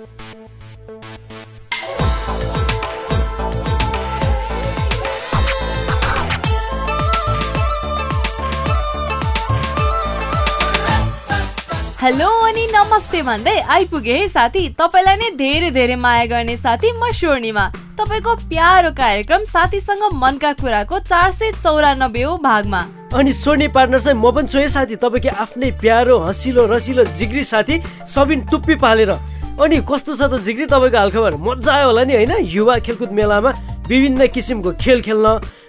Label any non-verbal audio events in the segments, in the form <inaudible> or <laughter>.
Hello अनि नमस्ते भन्दै आइपुगे है साथी। तपाईँलाई नै धेरै धेरै माया गर्ने साथी म स्वर्णिमा। तपाईँको प्यारो कार्यक्रम साथीसँग मनका कुराको चार सय चौरानब्बे भागमा। अनि स्वर्णी पार्टनर चाहिँ म पनि छु है साथी। तपाईँको आफ्नै प्यारो हँसिलो रसिलो जिग्री साथी सबिन टुप्पी पालेर। अनि कस्तो छ त जिग्री तपाईँको हालखबर? मजा आयो होला नि होइन? युवा खेलकुद मेलामा विभिन्न किसिमको खेल खेल्न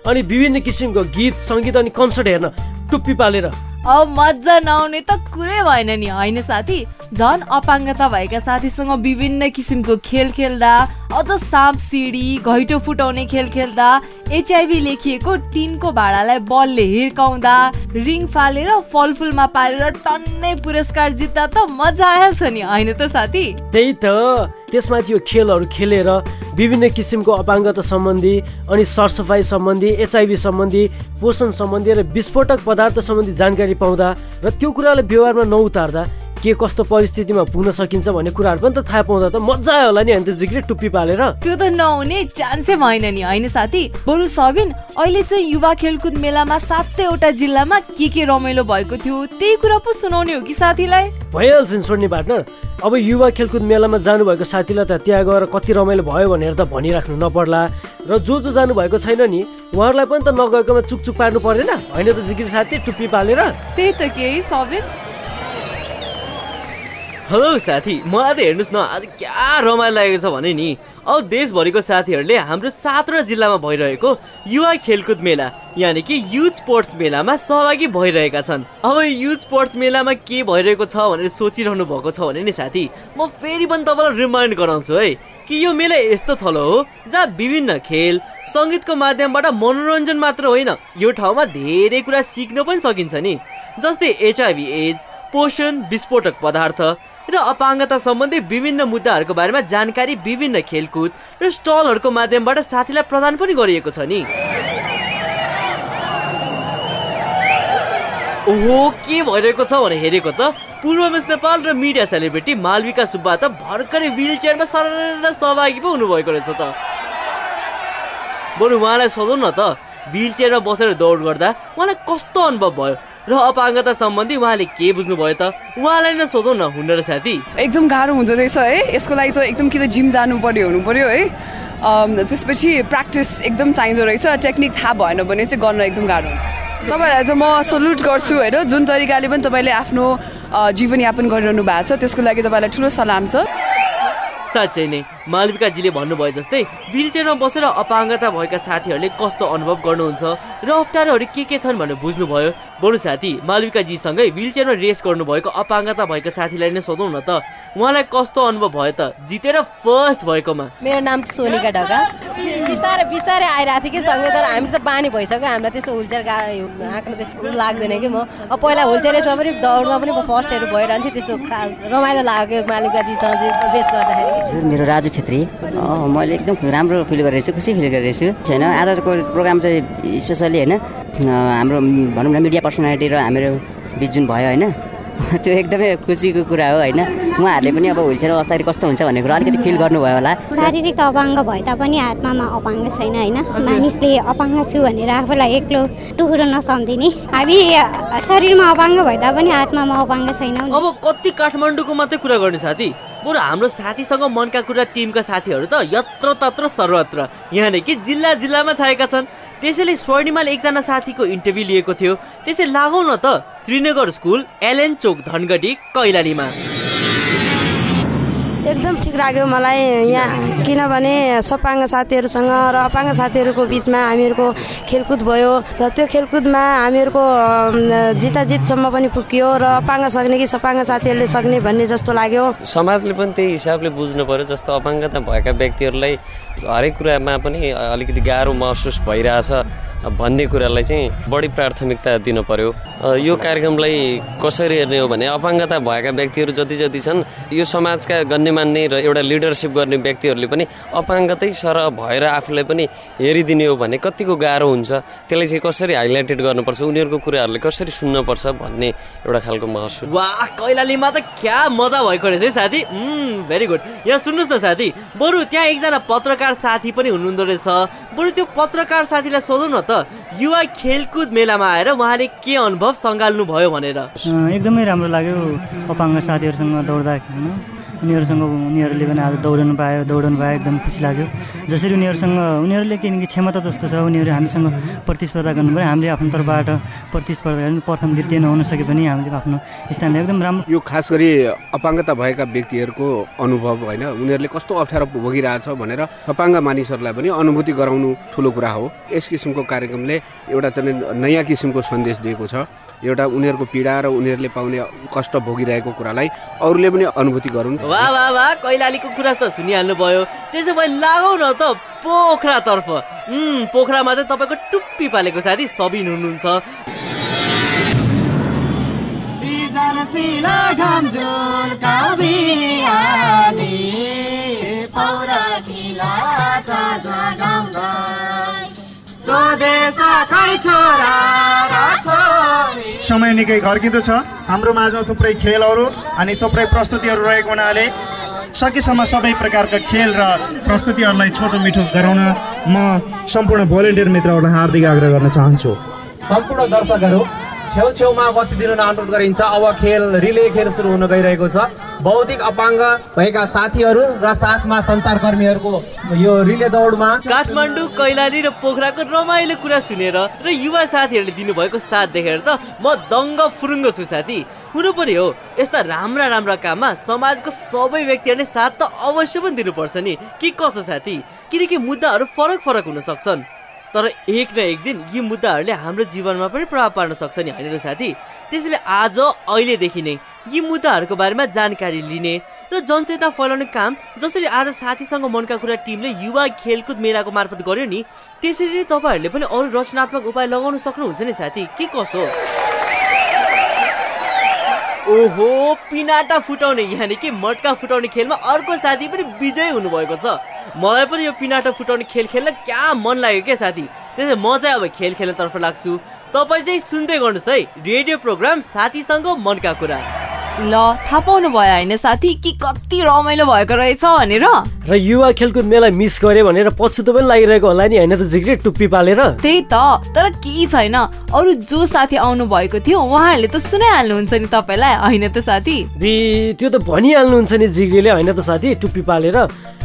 अनि विभिन्न किसिमको गीत सङ्गीत अनि कन्सर्ट हेर्न टुप्पी पालेर अब मजा नआउने त कुरै भएन नि। होइन साथी झन् अपाङ्गता भएका साथीसँग विभिन्न किसिमको खेल खेल्दा अझ साँप सिडी घैटो फुटाउने खेल खेल्दा एचआइभी लेखिएको टिनको भाँडालाई बलले हिर्काउँदा रिङ फालेर फलफुलमा पारेर टन्नै पुरस्कार जित्दा त मजा आइहाल्छ नि। होइन त साथी? त्यही त। त्यसमाथि यो खेलहरू खेलेर विभिन्न किसिमको अपाङ्गता सम्बन्धी अनि सरसफाइ सम्बन्धी एचआइभी सम्बन्धी पोषण सम्बन्धी र विस्फोटक पदार्थ सम्बन्धी जानकारी पाउँदा र त्यो कुरालाई व्यवहारमा नउतार्दा के कस्तो परिस्थितिमा पुग्न सकिन्छ भन्ने कुराहरू पनि त थाहा पाउँदा त मजा आयो होला नि अन्त जिग्री टुप्पी पालेर। त्यो त नहुने चान्सै भएन नि होइन साथी? बरु सबिन अहिले चाहिँ युवा खेलकुद मेलामा सातैवटा जिल्लामा के के रमाइलो भएको थियो त्यही कुरा पो सुनाउने हो कि साथीलाई? भइहाल्छ नि सोर्नी पार्टनर अब युवा खेलकुद मेलामा जानुभएको साथीलाई त त्यहाँ गएर कति रमाइलो भयो भनेर त भनिराख्नु नपर्ला। र जो जो जानुभएको छैन नि उहाँहरूलाई पनि त नगएकोमा चुकचुक पार्नु पर्दैन होइन त जिग्री साथी टुप्पी पालेर। त्यही त केही सबिन? हेलो साथी मलाई त हेर्नुहोस् न आज क्या रमाइलो लागेको छ भने नि। अब देशभरिको साथीहरूले हाम्रो सातवटा जिल्लामा भइरहेको युवा खेलकुद मेला यानि कि युथ स्पोर्ट्स मेलामा सहभागी भइरहेका छन्। अब युथ स्पोर्ट्स मेलामा के भइरहेको छ भनेर सोचिरहनु भएको छ भने नि साथी म फेरि पनि तपाईँलाई रिमाइन्ड गराउँछु है। कि यो मेला यस्तो थलो हो जहाँ विभिन्न खेल सङ्गीतको माध्यमबाट मनोरञ्जन मात्र होइन यो ठाउँमा धेरै कुरा सिक्न पनि सकिन्छ नि। जस्तै एचआइभी एज पोषण विस्फोटक पदार्थ र अपाङ्गता सम्बन्धी विभिन्न मुद्दाहरूको बारेमा जानकारी विभिन्न खेलकुद र स्टलहरूको माध्यमबाट साथीलाई प्रदान पनि गरिएको छ नि। ओहो के भइरहेको छ भने हेरेको त? पूर्व मिस नेपाल र मिडिया सेलिब्रिटी मालविका सुब्बा त भर्खरै विल चेयरमा सर सहभागी पो हुनुभएको रहेछ त। बरु उहाँलाई सोधौँ न त विल चेयरमा बसेर दौड गर्दा उहाँलाई कस्तो अनुभव भयो? र अपाङ्गता सम्बन्धी उहाँले के बुझ्नुभयो त? उहाँलाई नै सोधौँ न हुन र साथी। एकदम गाह्रो हुँदो रहेछ है। यसको लागि त एकदम कि त जिम जानु पर्यो हुनु पर्यो है त्यसपछि प्र्याक्टिस एकदम चाहिँदो रहेछ। टेक्निक थाहा भएन भने चाहिँ गर्न एकदम गाह्रो तपाईँहरूलाई चाहिँ म सल्युट गर्छु होइन? जुन तरिकाले पनि तपाईँले आफ्नो जीवनयापन गरिरहनु भएको छ। त्यसको लागि तपाईँलाई ठुलो सलाम छ। साँच्चै नै। मालविकाजीले भन्नुभयो जस्तै विल चेयरमा बसेर अपाङ्गता भएका साथीहरूले कस्तो अनुभव गर्नुहुन्छ र अप्ठ्यारोहरू के के छन् भनेर बुझ्नुभयो। बरु साथी मालविकाजीसँगै विल चेयरमा रेस गर्नुभएको अपाङ्गता भएको साथीलाई नै सोधौँ न त। उहाँलाई कस्तो अनुभव भयो त? जितेर फर्स्ट भएकोमा। मेरो नाम सोनिका ढका। बिस्तारै बिस्तारै आइरहेको थियो कि सँगै तर हामी त बानी भइसक्यो। हामीलाई त्यस्तो हुलचेयर आँक्न त्यस्तो लाग्दैन कि म। अब पहिला हुलचेयर रेसमा पनि दौडमा पनि फर्स्टहरू भइरहन्थ्यो त्यस्तो रमाइलो लाग्यो मालविकाजीसँग रेस गर्दाखेरि। मेरो राजु छेत्री मैले एकदम राम्रो फिल गरेको छु खुसी फिल गरेको छु। होइन आजको प्रोग्राम चाहिँ स्पेसली होइन हाम्रो भनौँ न मिडिया पर्सनालिटी र हाम्रो बिच जुन भयो होइन <laughs> त्यो एकदमै खुसीको कुरा हो होइन। उहाँहरूले पनि अब हुलचेयर बस्दाखेरि कस्तो हुन्छ भन्ने कुरा अलिकति फिल गर्नुभयो होला। शारीरिक अपाङ्ग भए तापनि आत्मामा अपाङ्ग छैन होइन। मानिसले अपाङ्ग छु भनेर आफूलाई एक्लो टुकुरो नसम्झिने। हामी शरीरमा अपाङ्ग भए तापनि आत्मामा अपाङ्ग छैन अब कति काठमाडौँको मात्रै कुरा गर्ने साथी? बरु हाम्रो साथीसँग मनका कुरा टिमका साथीहरू त यत्र तत्र सर्वत्र। यहाँ कि जिल्ला जिल्लामा छाएका छन्। त्यसैले स्वर्णिमाले एकजना साथीको इन्टरभ्यू लिएको थियो। त्यसै लागौ न त त्रिनगर स्कुल एलएन चोक धनगढी कैलालीमा। एकदम ठिक लाग्यो मलाई यहाँ। किनभने सपाङ्ग साथीहरूसँग र अपाङ्ग साथीहरूको बिचमा हामीहरूको खेलकुद भयो र त्यो खेलकुदमा हामीहरूको जिताजितसम्म पनि पुग्यो र अपाङ्ग सक्ने कि सपाङ्ग साथीहरूले सक्ने भन्ने जस्तो लाग्यो। समाजले पनि त्यही हिसाबले बुझ्नु पर्यो जस्तो अपाङ्गता भएका व्यक्तिहरूलाई हरेक कुरामा पनि अलिकति गाह्रो महसुस भइरहेछ भन्ने कुरालाई चाहिँ बढी प्राथमिकता दिनु पर्यो। यो कार्यक्रमलाई कसरी हेर्ने हो भने अपाङ्गता भएका व्यक्तिहरू जति जति छन् यो समाजका गण्य मान्ने र एउटा लिडरसिप गर्ने व्यक्तिहरूले पनि अपाङ्गतै सर भएर आफूलाई पनि हेरिदिने हो भने कतिको गाह्रो हुन्छ। त्यसलाई चाहिँ कसरी हाइलाइटेड गर्नुपर्छ? उनीहरूको कुराहरूले कसरी सुन्नपर्छ भन्ने एउटा खालको महसुस वाह कैलालीमा त क्या मजा भएको रहेछ है साथी। भेरी गुड यहाँ सुन्नुहोस् न साथी। बरु त्यहाँ एकजना पत्रकार साथी पनि हुनुहुँदो रहेछ। बरु त्यो पत्रकार साथीलाई सोधौँ न त। युवा खेलकुद मेलामा आएर उहाँले के अनुभव सङ्घाल्नु भयो भनेर एकदमै राम्रो लाग्यो अपाङ्ग साथीहरूसँग दौड्दा होइन? उनीहरूसँग उनीहरूले पनि आज दौडनु पायो दौडनु पायो एकदम खुसी लाग्यो। जसरी उनीहरूसँग उनीहरूले किनकि क्षमता जस्तो छ उनीहरू हामीसँग प्रतिस्पर्धा गर्नु पऱ्यो हामीले आफ्नो तर्फबाट प्रतिस्पर्धा गर्नु प्रथम द्वितीय नहुन सके पनि हामीले आफ्नो स्थानले एकदम राम्रो यो खास गरी अपाङ्गता भएका व्यक्तिहरूको अनुभव होइन उनीहरूले कस्तो अप्ठ्यारो भोगिरहेछ भनेर अपाङ्ग मानिसहरूलाई पनि अनुभूति गराउनु ठुलो कुरा हो। यस किसिमको कार्यक्रमले एउटा चाहिँ नयाँ किसिमको सन्देश दिएको छ। एउटा उनीहरूको पीडा र उनीहरूले पाउने कष्ट भोगिरहेको कुरालाई अरूले पनि अनुभूति गरून्। वाह वाह वाह कैलालीको कुरा त सुनिहाल्नु भयो त्यसो भए लागौ न त पोखरातर्फ। पोखरामा चाहिँ तपाईँको टुप्पी पालेको साथी सबिन हुनुहुन्छ। समय निकै घर्किँदो छ। हाम्रो माझमा थुप्रै खेलहरू अनि थुप्रै प्रस्तुतिहरू रहेको हुनाले सकेसम्म सबै प्रकारका खेल र प्रस्तुतिहरूलाई छोटो मिठो गराउन म सम्पूर्ण भोलिन्टियर मित्रहरूलाई हार्दिक आग्रह गर्न चाहन्छु। सम्पूर्ण दर्शकहरू छेउछेउमा बसिदिनु अनुरोध गरिन्छ। अब खेल रिले खेल सुरु हुन गइरहेको छ। बौद्धिक अपाङ्ग भएका साथीहरू र साथमा सञ्चारकर्मीहरूको यो रिले दौडमा काठमाडौँ कैलाली र पोखराको रमाइलो कुरा सुनेर र युवा साथीहरूले दिनुभएको साथ देखेर त म दङ्ग फुरुङ्ग छु साथी। हुनु पनि हो यस्ता राम्रा राम्रा काममा समाजको सबै व्यक्तिहरूले साथ त अवश्य पनि दिनुपर्छ नि। के कसो साथी? किनकि मुद्दाहरू फरक फरक हुन सक्छन्। तर एक न एक दिन यी मुद्दाहरूले हाम्रो जीवनमा पनि प्रभाव पार्न सक्छ नि होइन र साथी? त्यसैले आज अहिलेदेखि नै यी मुद्दाहरूको बारेमा जानकारी लिने र जनचेतना फैलाउने काम जसरी आज साथीसँग मनका कुरा टिमले युवा खेलकुद मेलाको मार्फत गर्यो नि त्यसरी नै तपाईँहरूले पनि अरू रचनात्मक उपाय लगाउन सक्नुहुन्छ नि साथी। के कसो? ओहो पिनाटा फुटाउने यानि कि मटका फुटाउने खेलमा अर्को साथी पनि विजय हुनुभएको छ। मलाई पनि यो पिनाटा फुटाउने खेल खेल्न क्या मन लाग्यो क्या साथी? त्यसै म चाहिँ अब खेल खेल्नतर्फ लाग्छु। तपाईँ चाहिँ सुन्दै गर्नुहोस् है रेडियो प्रोग्राम साथीसँग मनका कुरा। ल थाहा पाउनु भयो होइन साथी कि कति रमाइलो भएको रहेछ भनेर? र युवा खेलकुद मेला मिस गरे भनेर पछुतो पनि लागिरहेको होला नि होइन त जिग्रे टुप्पी पालेर? त्यही त तर केही छैन अरू जो साथी आउनु भएको थियो उहाँहरूले त सुनाइहाल्नुहुन्छ नि तपाईँलाई होइन त साथी? त्यो त भनिहाल्नुहुन्छ नि जिग्रीले होइन त साथी टुप्पी पालेर।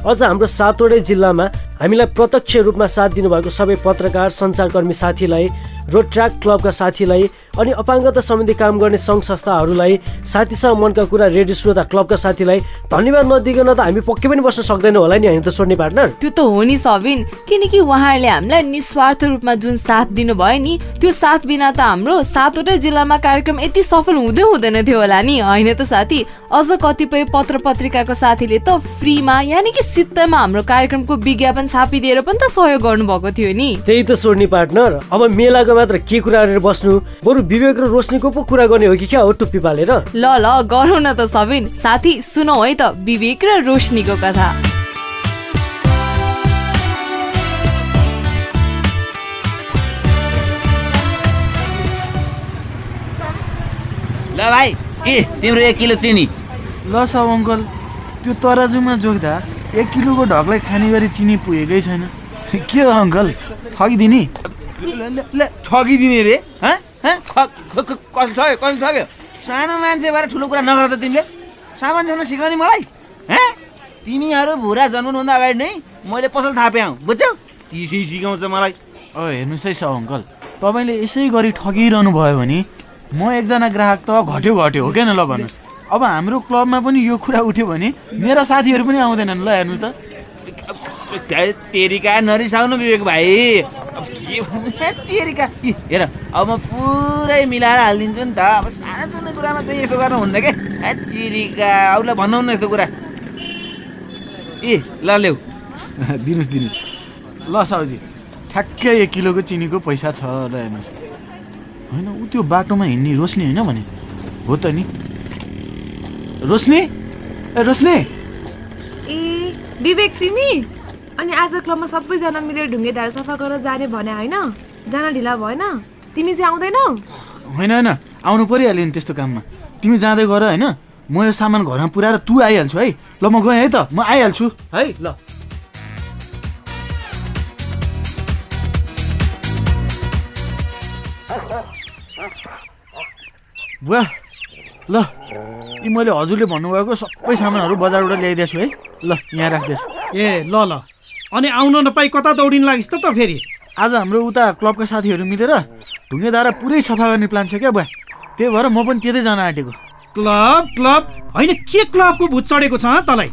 अझ हाम्रो सातवटै जिल्लामा हामीलाई प्रत्यक्ष रूपमा साथ दिनुभएको सबै पत्रकार सञ्चारकर्मी साथीलाई रोड ट्र्याक क्लबका साथीलाई अनि अपाङ्गता सम्बन्धी काम गर्ने सङ्घ संस्थाहरूलाई साथीसँग मनका कुरा रेडियो श्रोता क्लबका साथीलाई धन्यवाद नदिकन त हामी पक्कै पनि बस्न सक्दैनौँ होला नि होइन त सोध्ने पार्टनर। त्यो त हो नि सबिन किनकि उहाँहरूले हामीलाई निस्वार्थ रूपमा जुन साथ दिनुभयो नि त्यो साथ बिना त हाम्रो सातवटै जिल्लामा कार्यक्रम यति सफल हुँदै हुँदैन थियो होला नि होइन त साथी? अझ कतिपय पत्र पत्रिकाको साथीले त फ्रीमा यानि कि सित्तैमा हाम्रो कार्यक्रमको विज्ञापन छापिदिएर पनि त सहयोग गर्नुभएको थियो नि। त्यही त सोड्ने पार्टनर अब मेलाको मात्र के कुरा गरेर बस्नु बरु विवेक र रोशनीको पो कुरा गर्ने हो कि क्या हो टुप्पी पालेर? ल ल गरौँ न त सबिन। साथी सुनौ है त विवेक र रोशनीको कथा। ल भाइ के तिम्रो एक किलो चिनी। ल सब अङ्कल त्यो तराजुमा जोग्दा एक किलोको ढकलाई खाने गरी चिनी पुगेकै छैन। के हो अङ्कल ठगिदिने? ठगिदिने रे ठग्यो ठग्यो सानो मान्छे भएर ठुलो कुरा नगर त तिमीले सामान छाउन सिकाउने मलाई तिमीहरू भुरा जन्मनुभन्दा अगाडि नै मैले पसल थापेँ आउँ बुझ्यौ त्यसै सिकाउँछ मलाई ओ हेर्नुहोस् है सब अङ्कल तपाईँले यसै गरी ठगिरहनु भयो भने म एकजना ग्राहक त घट्यो घट्यो हो क्या न ल भन्नुहोस् अब हाम्रो क्लबमा पनि यो कुरा उठ्यो भने मेरा साथीहरू पनि आउँदैनन् ल हेर्नु त तेरिका नरिसाउनु विवेक भाइ के तेरिका हेर अब म पुरै मिलाएर हालिदिन्छु नि त अब सानो सानो कुरामा चाहिँ यसो गर्नु हुन्न क्या तेरिका अरूलाई भन्नु न यस्तो कुरा ए ल ल्याउ दिनुहोस् दिनुहोस् ल साउजी ठ्याक्कै एक किलोको चिनीको पैसा छ ल हेर्नुहोस् होइन ऊ त्यो बाटोमा हिँड्ने रोशनी होइन भने हो त नि रोशनी ए रोशनी विवेक तिमी अनि आज क्लबमा सबैजना मिलेर ढुङ्गे ढाड सफा गरेर जाने भने होइन? जान ढिला भएन? तिमी चाहिँ आउँदैनौ? होइन होइन। आउनु परिहाल्यो नि त्यस्तो काममा। तिमी जाँदै गर होइन? म यो सामान घरमा पुऱ्याएर तँ आइहाल्छु है? ल म गएँ है त। म आइहाल्छु। है ल। बुवा ल। यी मैले हजुरले भन्नुभएको सबै सामानहरू बजारबाट ल्याइदिएछु है? ल यहाँ राख्दैछु ए ल ल। अनि आउन नपाई कता दौडिन लागिस् त त फेरि? आज हाम्रो उता क्लबका साथीहरू मिलेर ढुङ्गेधारा पुरै सफा गर्ने प्लान छ क्या बुवा। त्यही भएर म पनि त्यतै जान आँटेको। Club club? होइन के क्लबको भूत चढेको छ तँलाई?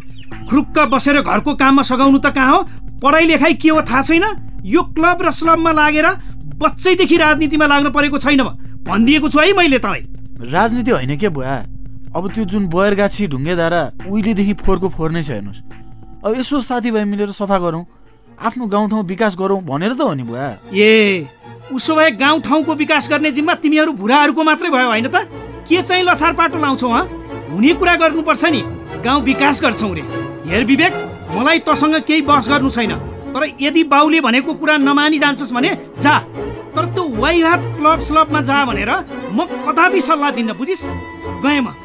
खुरुक्क बसेर घरको काममा सघाउनु त कहाँ हो? पढाइ लेखाइ के हो थाहा छैन? यो क्लब र स्लबमा लागेर बच्चैदेखि राजनीतिमा लाग्नु परेको छैन भनिदिएको छु है मैले तँलाई। राजनीति होइन के बुवा? अब त्यो जुन बयरगाछी ढुङ्गेधारा उहिलेदेखि फोहोरको फोहोर नै छ हेर्नुहोस्। अब यसो साथीभाइ मिलेर सफा गरौँ। आफ्नो गाउँठाउँ विकास गरौँ भनेर त हो नि बुवा। ए उसो भए गाउँ ठाउँको विकास गर्ने जिम्मा तिमीहरू भुराहरूको मात्रै भयो होइन त? के चाहिँ लछार पाटो लाउँछौ हँ? हुने कुरा गर्नुपर्छ नि। गाउँ विकास गर्छौ रे। हेर विवेक मलाई तसँग केही बस गर्नु छैन। तर यदि बाउले भनेको कुरा नमानी जान्छस् भने जा। तर त्यो वाइहात क्लब स्लबमा जा भनेर म कदापि सल्लाह दिन्न बुझिस् गएँ म।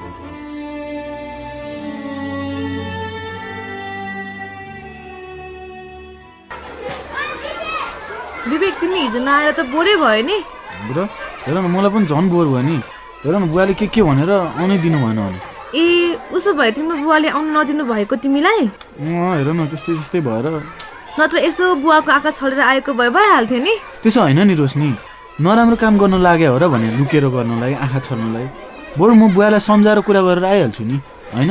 विवेक तिमी हिजो नआएर त बोरै भयो नि? बुढो हेर न मलाई पनि झन् बोर भयो नि। हेर न बुवाले के के भनेर आउनै दिनु भएन भने। ए उसो भए तिम्रो बुवाले आउनु नदिनु भएको तिमीलाई? हेर न त्यस्तै त्यस्तै भएर। नत्र यसो बुवाको आँखा छलेर आएको भए भइहाल्थ्यो नि? त्यसो होइन नि रोशनी। नराम्रो काम गर्न लाग्यो हो र भने लुकेर गर्नलाई आँखा छर्नलाई। बरु म बुवालाई सम्झाएर कुरा गरेर आइहाल्छु नि होइन?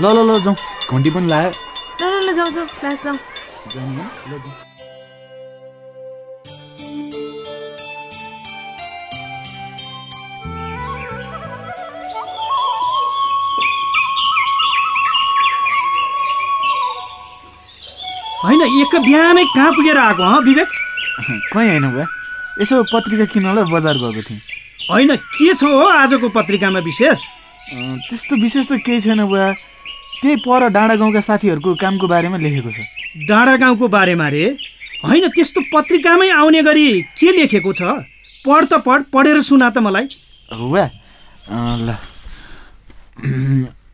ल ल ल जाउँ। घन्टी पनि लायो ल ल ल जाउँ जाउँ क्लास जाउँ। होइन एक बिहानै कहाँ पुगेर आएको हँ विवेक? कहीँ होइन बुवा। यसो पत्रिका किन्नलाई बजार गएको थिएँ। होइन के छ हो आजको पत्रिकामा विशेष? त्यस्तो विशेष त केही छैन बुवा। त्यही पर डाँडा गाउँका साथीहरूको कामको बारेमा लेखेको छ। डाँडा गाउँको बारेमा रे? होइन त्यस्तो पत्रिकामै आउने गरी के लेखेको छ? पढ त पढ पढेर सुना त मलाई। अँ, ल।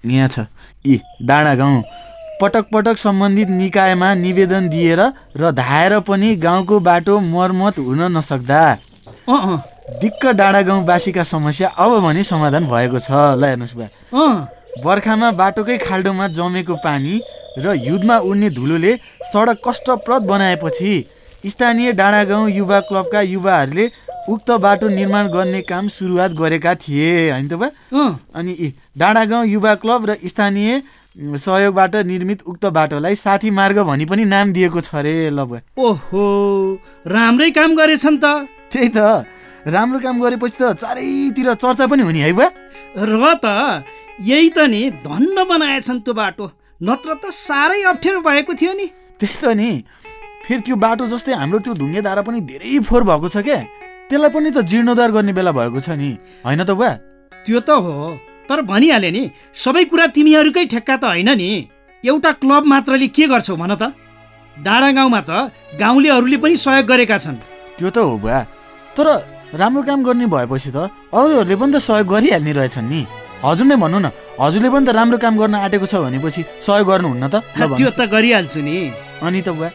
यहाँ छ। यी डाँडा गाउँ। पटक पटक सम्बन्धित निकायमा निवेदन दिएर र धाएर पनि गाउँको बाटो मर्मत हुन नसक्दा। दिक्क डाँडा गाउँवासीका समस्या अब भने समाधान भएको छ। ल हेर्नुहोस् अँ। बर्खामा बाटोकै खाल्डोमा जमेको पानी र हिउँदमा उड्ने धुलोले सडक कष्टप्रद बनाएपछि स्थानीय डाँडा गाउँ युवा क्लबका युवाहरूले उक्त बाटो निर्माण गर्ने काम सुरुवात गरेका थिए। होइन त बा? अनि डाँडा गाउँ युवा क्लब र स्थानीय सहयोगबाट निर्मित उक्त बाटोलाई साथी मार्ग भनी पनि नाम दिएको छ अरे ल ओहो राम्रै काम गरेछन् त। त्यही त। राम्रो काम गरेपछि त चारैतिर चर्चा पनि हुने है बुवा। र त यही त नि धन्न बनाएछन् त्यो बाटो। नत्र त साह्रै अप्ठ्यारो भएको थियो नि। त्यही त नि। फेरि त्यो बाटो जस्तै हाम्रो त्यो ढुङ्गे धारा पनि धेरै फोहोर भएको छ क्या त्यसलाई पनि त जीर्णोद्धार गर्ने बेला भएको छ नि। होइन त बुवा। त्यो त हो। तर भनिहाले नि सबै कुरा तिमीहरूकै ठेक्का त होइन नि। एउटा क्लब मात्रले के गर्छौ भन त? डाँडा गाउँमा त गाउँलेहरूले पनि सहयोग गरेका छन्। त्यो त हो बुवा। तर राम्रो काम गर्ने भएपछि त अरूहरूले पनि त सहयोग गरिहाल्ने रहेछन् नि। हजुर नै भन्नु न हजुरले पनि त राम्रो काम गर्न आँटेको छ भनेपछि सहयोग गर्नुहुन्न त। त्यो। त गरिहाल्छु नि। अनि त बुवा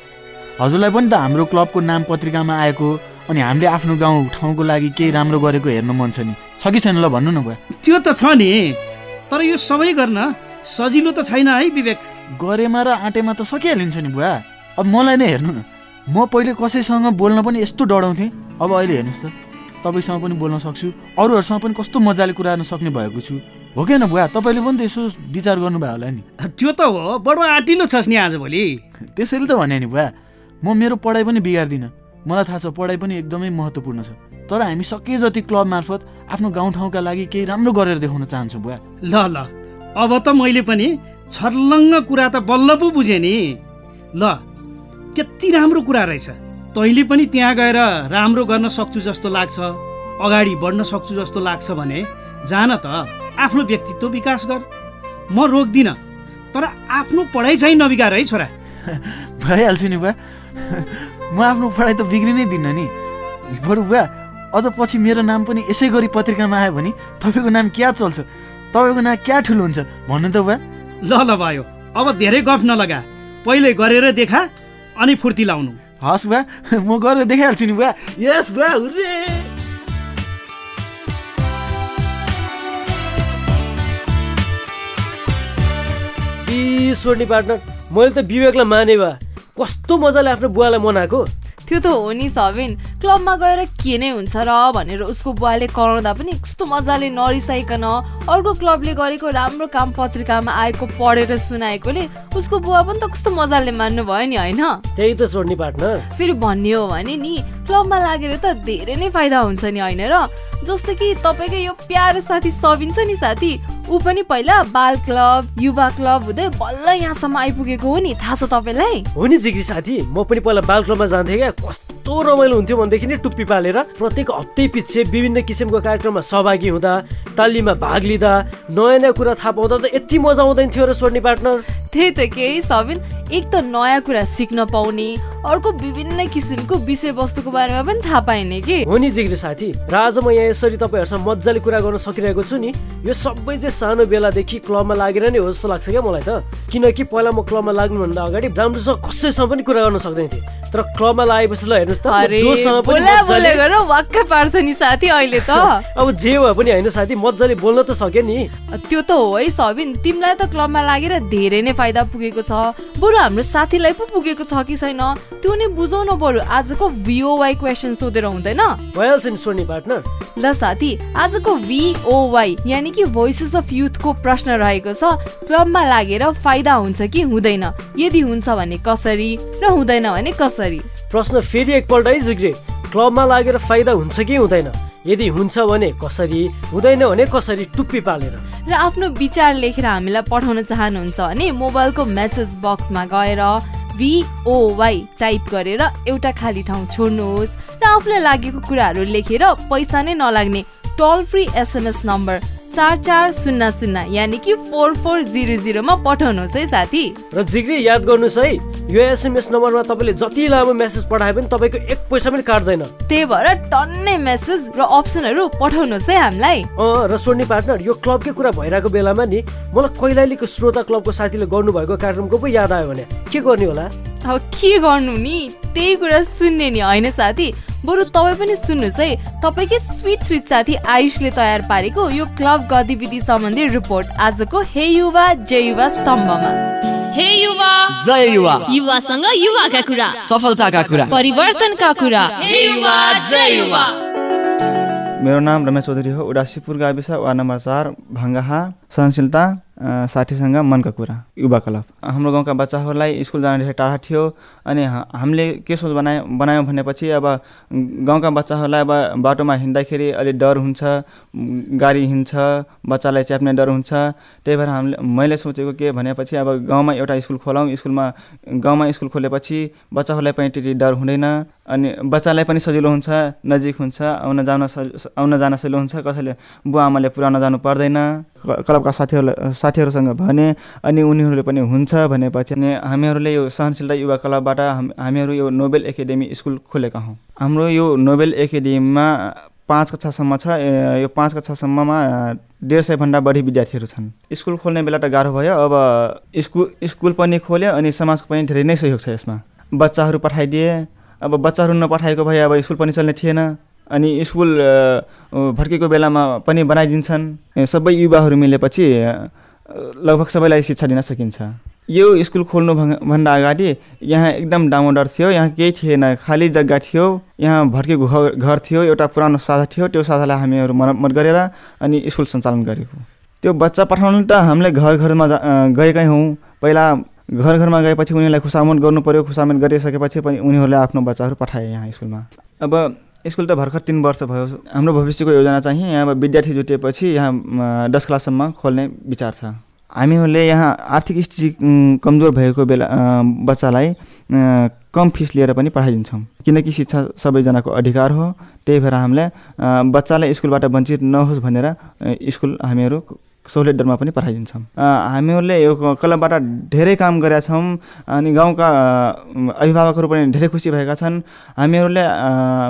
हजुरलाई पनि त हाम्रो क्लबको नाम पत्रिकामा आएको अनि हामीले आफ्नो गाउँ ठाउँको लागि केही राम्रो गरेको हेर्नु मन छ नि। छ कि छैन ल भन्नु न बुवा त्यो त छ नि तर यो सबै गर्न सजिलो त छैन है विवेक। गरेमा र आँटेमा त सकिहालिन्छ नि बुवा अब मलाई नै हेर्नु न। म पहिले कसैसँग बोल्न पनि यस्तो डराउँथेँ। अब अहिले हेर्नुहोस् त तपाईँसँग पनि बोल्न सक्छु। अरूहरूसँग पनि कस्तो मजाले कुरा गर्न सक्ने भएको छु। हो कि होइन बुवा तपाईँले पनि त यसो विचार गर्नुभयो होला नि। त्यो त हो बडो आँटिलो छस् नि आजभोलि। त्यसैले त भने नि बुवा म मेरो पढाइ पनि बिगार्दिनँ। मलाई थाहा छ पढाइ पनि एकदमै महत्त्वपूर्ण छ। तर हामी सके जति क्लब मार्फत आफ्नो गाउँठाउँका लागि केही राम्रो गरेर देखाउन चाहन्छौँ बुवा। ल ल। अब त मैले पनि छर्लङ्ग कुरा त बल्ल पो बुझेँ नि। ल त्यति राम्रो कुरा रहेछ। तैँले पनि त्यहाँ गएर राम्रो गर्न सक्छु जस्तो लाग्छ अगाडि बढ्न सक्छु जस्तो लाग्छ भने जान त आफ्नो व्यक्तित्व विकास गर। म रोक्दिनँ तर आफ्नो पढाइ चाहिँ नबिगार है छोरा। <laughs> भइहाल्छु नि बुवा। म आफ्नो पढाइ त बिग्रिनै दिन्न नि। बरु बुवा अझ पछि मेरो नाम पनि यसै गरी पत्रिकामा आयो भने तपाईँको नाम क्या चल्छ? तपाईँको नाम क्या ठुलो हुन्छ? भन्नु त बुवा। ल ल भयो अब धेरै गफ नलगा। पहिले गरेर देखा अनि फुर्ती लाउनु। हस् बुवा <laughs> म गरेर देखाइहाल्छु नि बुवा। यस बुवा छोड्ने पार्टनर मैले त विवेकलाई माने भए कस्तो मजाले आफ्नो बुवालाई मनाएको? त्यो त हो नि सबिन। क्लबमा गएर के नै हुन्छ र भनेर उसको बुवाले कराउँदा पनि कस्तो मजाले नरिसाइकन अर्को क्लबले गरेको राम्रो काम पत्रिकामा आएको पढेर सुनाएकोले उसको बुवा पनि त कस्तो मजाले मान्नु भयो नि होइन? त्यही त छोड्ने पार्टनर। फेरि भन्ने हो भने नि क्लबमा लागेर त धेरै नै फाइदा हुन्छ नि होइन र जस्तो कि तपाईँको यो प्यारो साथी सबिन छ नि साथी ऊ पनि पहिला बाल क्लब युवा क्लब हुँदै बल्ल यहाँसम्म आइपुगेको हो नि थाहा छ तपाईँलाई? हो नि जिग्री साथी म पनि पहिला बाल क्लबमा जान्थेँ क्या कस्तो रमाइलो हुन्थ्यो भनेदेखि नि टुप्पी पालेर प्रत्येक हप्तै पछि विभिन्न किसिमको कार्यक्रममा सहभागी हुँदा तालिममा भाग लिँदा नयाँ नयाँ कुरा थाहा पाउँदा त यति मजा आउँदैन थियो र सोड्ने पार्टनर। त्यही त केही सबिन एक त नयाँ कुरा सिक्न पाउने अर्को विभिन्न किसिमको विषयवस्तुको बारेमा पनि थाहा पाइने कि? हो नि जिग्री साथी। र आज म यहाँ यसरी तपाईँहरूसँग मजाले कुरा गर्न सकिरहेको छु नि। यो सबै चाहिँ सानो बेलादेखि क्लबमा लागेर नै हो जस्तो लाग्छ क्या मलाई त। किनकि पहिला म क्लबमा लाग्नुभन्दा अगाडि राम्रोसँग कसैसँग पनि कुरा गर्न सक्दैन थिएँ। तर क्लबमा लागेपछि ल हेर्नुहोस् त पार्छ नि साथी अहिले त। <laughs> अब जे भए पनि होइन साथी मजाले बोल्न त सक्यो नि। त्यो त हो है सबिन तिमीलाई त क्लबमा लागेर धेरै नै फाइदा पुगेको छ। बरु हाम्रो साथीलाई पो पुगेको छ कि छैन? त्यो नै बुझाउनु पर्यो। आजको भिओवाई क्वेसन सोधेर हुँदैन। ल साथी आजको भिओवाई यानि कि भोइसेस अफ युथको प्रश्न रहेको छ। क्लबमा लागेर फाइदा हुन्छ कि हुँदैन? यदि हुन्छ भने कसरी र हुँदैन भने कसरी? प्रश्न फेरि एकपल्ट है जिग्रे। क्लबमा लागेर फाइदा हुन्छ कि हुँदैन? यदि हुन्छ भने कसरी हुँदैन भने कसरी टुप्पी पालेर। र आफ्नो विचार लेखेर हामीलाई पठाउन चाहनुहुन्छ भने मोबाइलको मेसेज बक्समा गएर भिओवाई टाइप गरेर एउटा खाली ठाउँ छोड्नुहोस्। र आफूलाई लागेको कुराहरू लेखेर पैसा नै नलाग्ने टोल फ्री एसएमएस नम्बर चार चार शून्य शून्य यानि कि फोर फोर जिरो जिरोमा पठाउनुहोस् है साथी। र जिग्री याद गर्नुहोस् है यो एसएमएस नम्बरमा तपाईँले जति लामो मेसेज पठाए पनि तपाईँको एक पैसा पनि काट्दैन। त्यही भएर टन्नै मेसेज र अप्सनहरू पठाउनुहोस् है हामीलाई। र सोड्ने पार्टनर यो क्लबकै कुरा भइरहेको बेलामा नि मलाई कैलालीको श्रोता क्लबको साथीले गर्नुभएको कार्यक्रमको पो याद आयो भने के गर्ने होला? के गर्नु नि त्यही कुरा सुन्ने नि। होइन साथी? बरु तपाईँ पनि सुन्नुहोस् है। तपाईँकै स्विट स्विट साथी आयुषले तयार पारेको यो क्लब गतिविधि सम्बन्धी रिपोर्ट आजको हे युवा जय युवा स्तम्भमा। हे युवा! जय युवा! युवासँग युवाका कुरा। सफलताका कुरा। परिवर्तनका कुरा। हे युवा जय युवा! मेरो नाम रमेश चौधरी हो उडासीपुर गाविस वार्ड नम्बर चार भङ्गाहा सहनशीलता। साथीसँग मनका कुरा युवा क्लब हाम्रो गाउँका बच्चाहरूलाई स्कुल जान धेरै टाढा थियो अनि हामीले के सोच बनायो बनायौँ भनेपछि अब गाउँका बच्चाहरूलाई अब बाटोमा हिँड्दाखेरि अलिक डर हुन्छ गाडी हिँड्छ बच्चालाई च्याप्ने डर हुन्छ। त्यही भएर हामीले मैले सोचेको के भनेपछि अब गाउँमा एउटा स्कुल खोलौँ। स्कुलमा गाउँमा स्कुल खोलेपछि बच्चाहरूलाई पनि त्यति डर हुँदैन अनि बच्चालाई पनि सजिलो हुन्छ नजिक हुन्छ आउन जान आउन जान सजिलो हुन्छ। कसैले बुवा आमाले पुऱ्याउन जानु पर्दैन। क्लबका साथीहरूलाई साथीहरूसँग भने अनि उनीहरूले पनि हुन्छ भनेपछि अनि हामीहरूले यो सहनशीलता युवा क्लबबाट हामीहरू यो नोबेल एकाडेमी स्कुल खोलेका हौँ। हाम्रो यो नोबेल एकाडेमीमा पाँच कक्षासम्म छ यो पाँच कक्षासम्ममा डेढ सयभन्दा बढी विद्यार्थीहरू छन्। स्कुल खोल्ने बेला त गाह्रो भयो अब स्कुल स्कुल पनि खोल्यो अनि समाजको पनि धेरै नै सहयोग छ यसमा। बच्चाहरू पठाइदिए अब बच्चाहरू नपठाएको भए अब स्कुल पनि चल्ने थिएन। अनि स्कुल भर्केको बेलामा पनि बनाइदिन्छन्। सबै युवाहरू मिलेपछि लगभग सबैलाई शिक्षा दिन सकिन्छ। यो स्कुल खोल्नु भन्दा अगाडि यहाँ एकदम डामोडर थियो। यहाँ केही थिएन। खाली जग्गा थियो। यहाँ भर्केको घर घर थियो। एउटा पुरानो साझा थियो। त्यो साझालाई हामीहरू मरम्मत गरेर अनि स्कुल सञ्चालन गरेको। त्यो बच्चा पठाउनु त हामीले घर घरमा गएकै हौँ। पहिला घर घरमा गएपछि उनीहरूलाई खुसामत गर्नु पऱ्यो खुसामत गरिसकेपछि पनि उनीहरूले आफ्नो बच्चाहरू पठाए यहाँ स्कुलमा। अब स्कुल त भर्खर तिन वर्ष भयो। हाम्रो भविष्यको योजना चाहिँ यहाँ विद्यार्थी जुटेपछि यहाँ दस क्लाससम्म खोल्ने विचार छ। हामीहरूले यहाँ आर्थिक स्थिति कमजोर भएको बेला बच्चालाई कम फिस लिएर पनि पठाइदिन्छौँ। किनकि शिक्षा सबैजनाको अधिकार हो। त्यही भएर हामीले बच्चालाई स्कुलबाट वञ्चित नहोस् भनेर स्कुल हामीहरू सहुलियत दरमा पनि पठाइदिन्छौँ। हामीहरूले यो क्लबबाट धेरै काम गरेका छौँ अनि गाउँका अभिभावकहरू पनि धेरै खुसी भएका छन्। हामीहरूले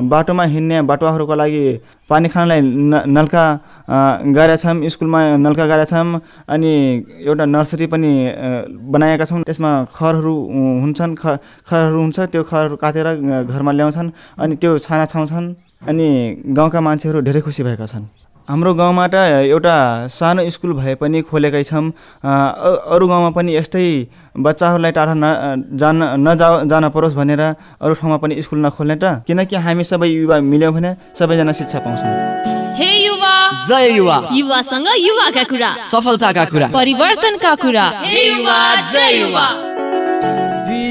बाटोमा हिँड्ने बाटुवाहरूको लागि पानी खानलाई नल्का अ, गरेका छौँ स्कुलमा नल्का गरेका छौँ अनि एउटा नर्सरी पनि बनाएका छौँ। त्यसमा खरहरू हुन्छन् ख खरहरू हुन्छ त्यो खरहरू काटेर घरमा ल्याउँछन् अनि त्यो छाना छाउँछन् अनि गाउँका मान्छेहरू धेरै खुसी भएका छन्। हाम्रो गाउँबाट एउटा सानो स्कुल भए पनि खोलेकै छौँ। अरू गाउँमा पनि यस्तै बच्चाहरूलाई टाढा न जान नजा जान परोस् भनेर अरू ठाउँमा पनि स्कुल नखोल्ने त। किनकि हामी सबै युवा मिल्यौँ भने सबैजना शिक्षा पाउँछौँ। हे युवा! जय युवा! युवासँग युवाका कुरा। सफलताका कुरा। परिवर्तनका कुरा। हे युवा जय युवा! बी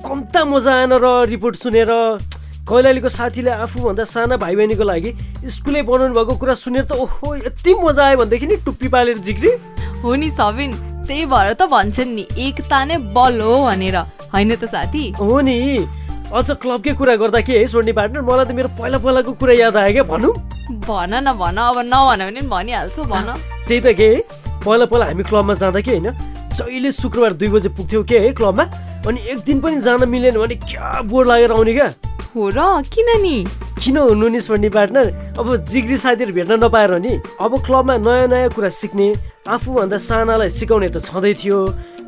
कम्ता मजा आएन र रिपोर्ट सुनेर। कैलालीको साथीले आफूभन्दा साना भाइ बहिनीको लागि स्कुलै बनाउनु भएको कुरा सुनेर त ओहो यति मजा आयो भनेदेखि नि टुप्पी पालेर जिग्री। हो नि सबिन त्यही भएर त भन्छन् नि एकता नै बल हो भनेर। होइन त साथी? हो नि। अझ क्लबकै कुरा गर्दा के है सोड्ने पार्टनर? मलाई त मेरो पहिला पहिलाको कुरा याद आयो क्या भनौँ। भन न भन। अब नभन भने पनि भनिहाल्छु भन। त्यही त के पहिला पहिला हामी क्लबमा जाँदा के होइन जहिले शुक्रबार दुई बजे पुग्थ्यौँ के है क्लबमा? अनि एक दिन पनि जान मिलेन भने क्या बोर लागेर आउने क्या? हो र किन नि? किन हुनु नि स्वर्णी पार्टनर? अब जिग्री साथीहरू भेट्न नपाएर नि? अब क्लबमा नयाँ नयाँ कुरा सिक्ने आफूभन्दा सानालाई सिकाउने त छँदै थियो।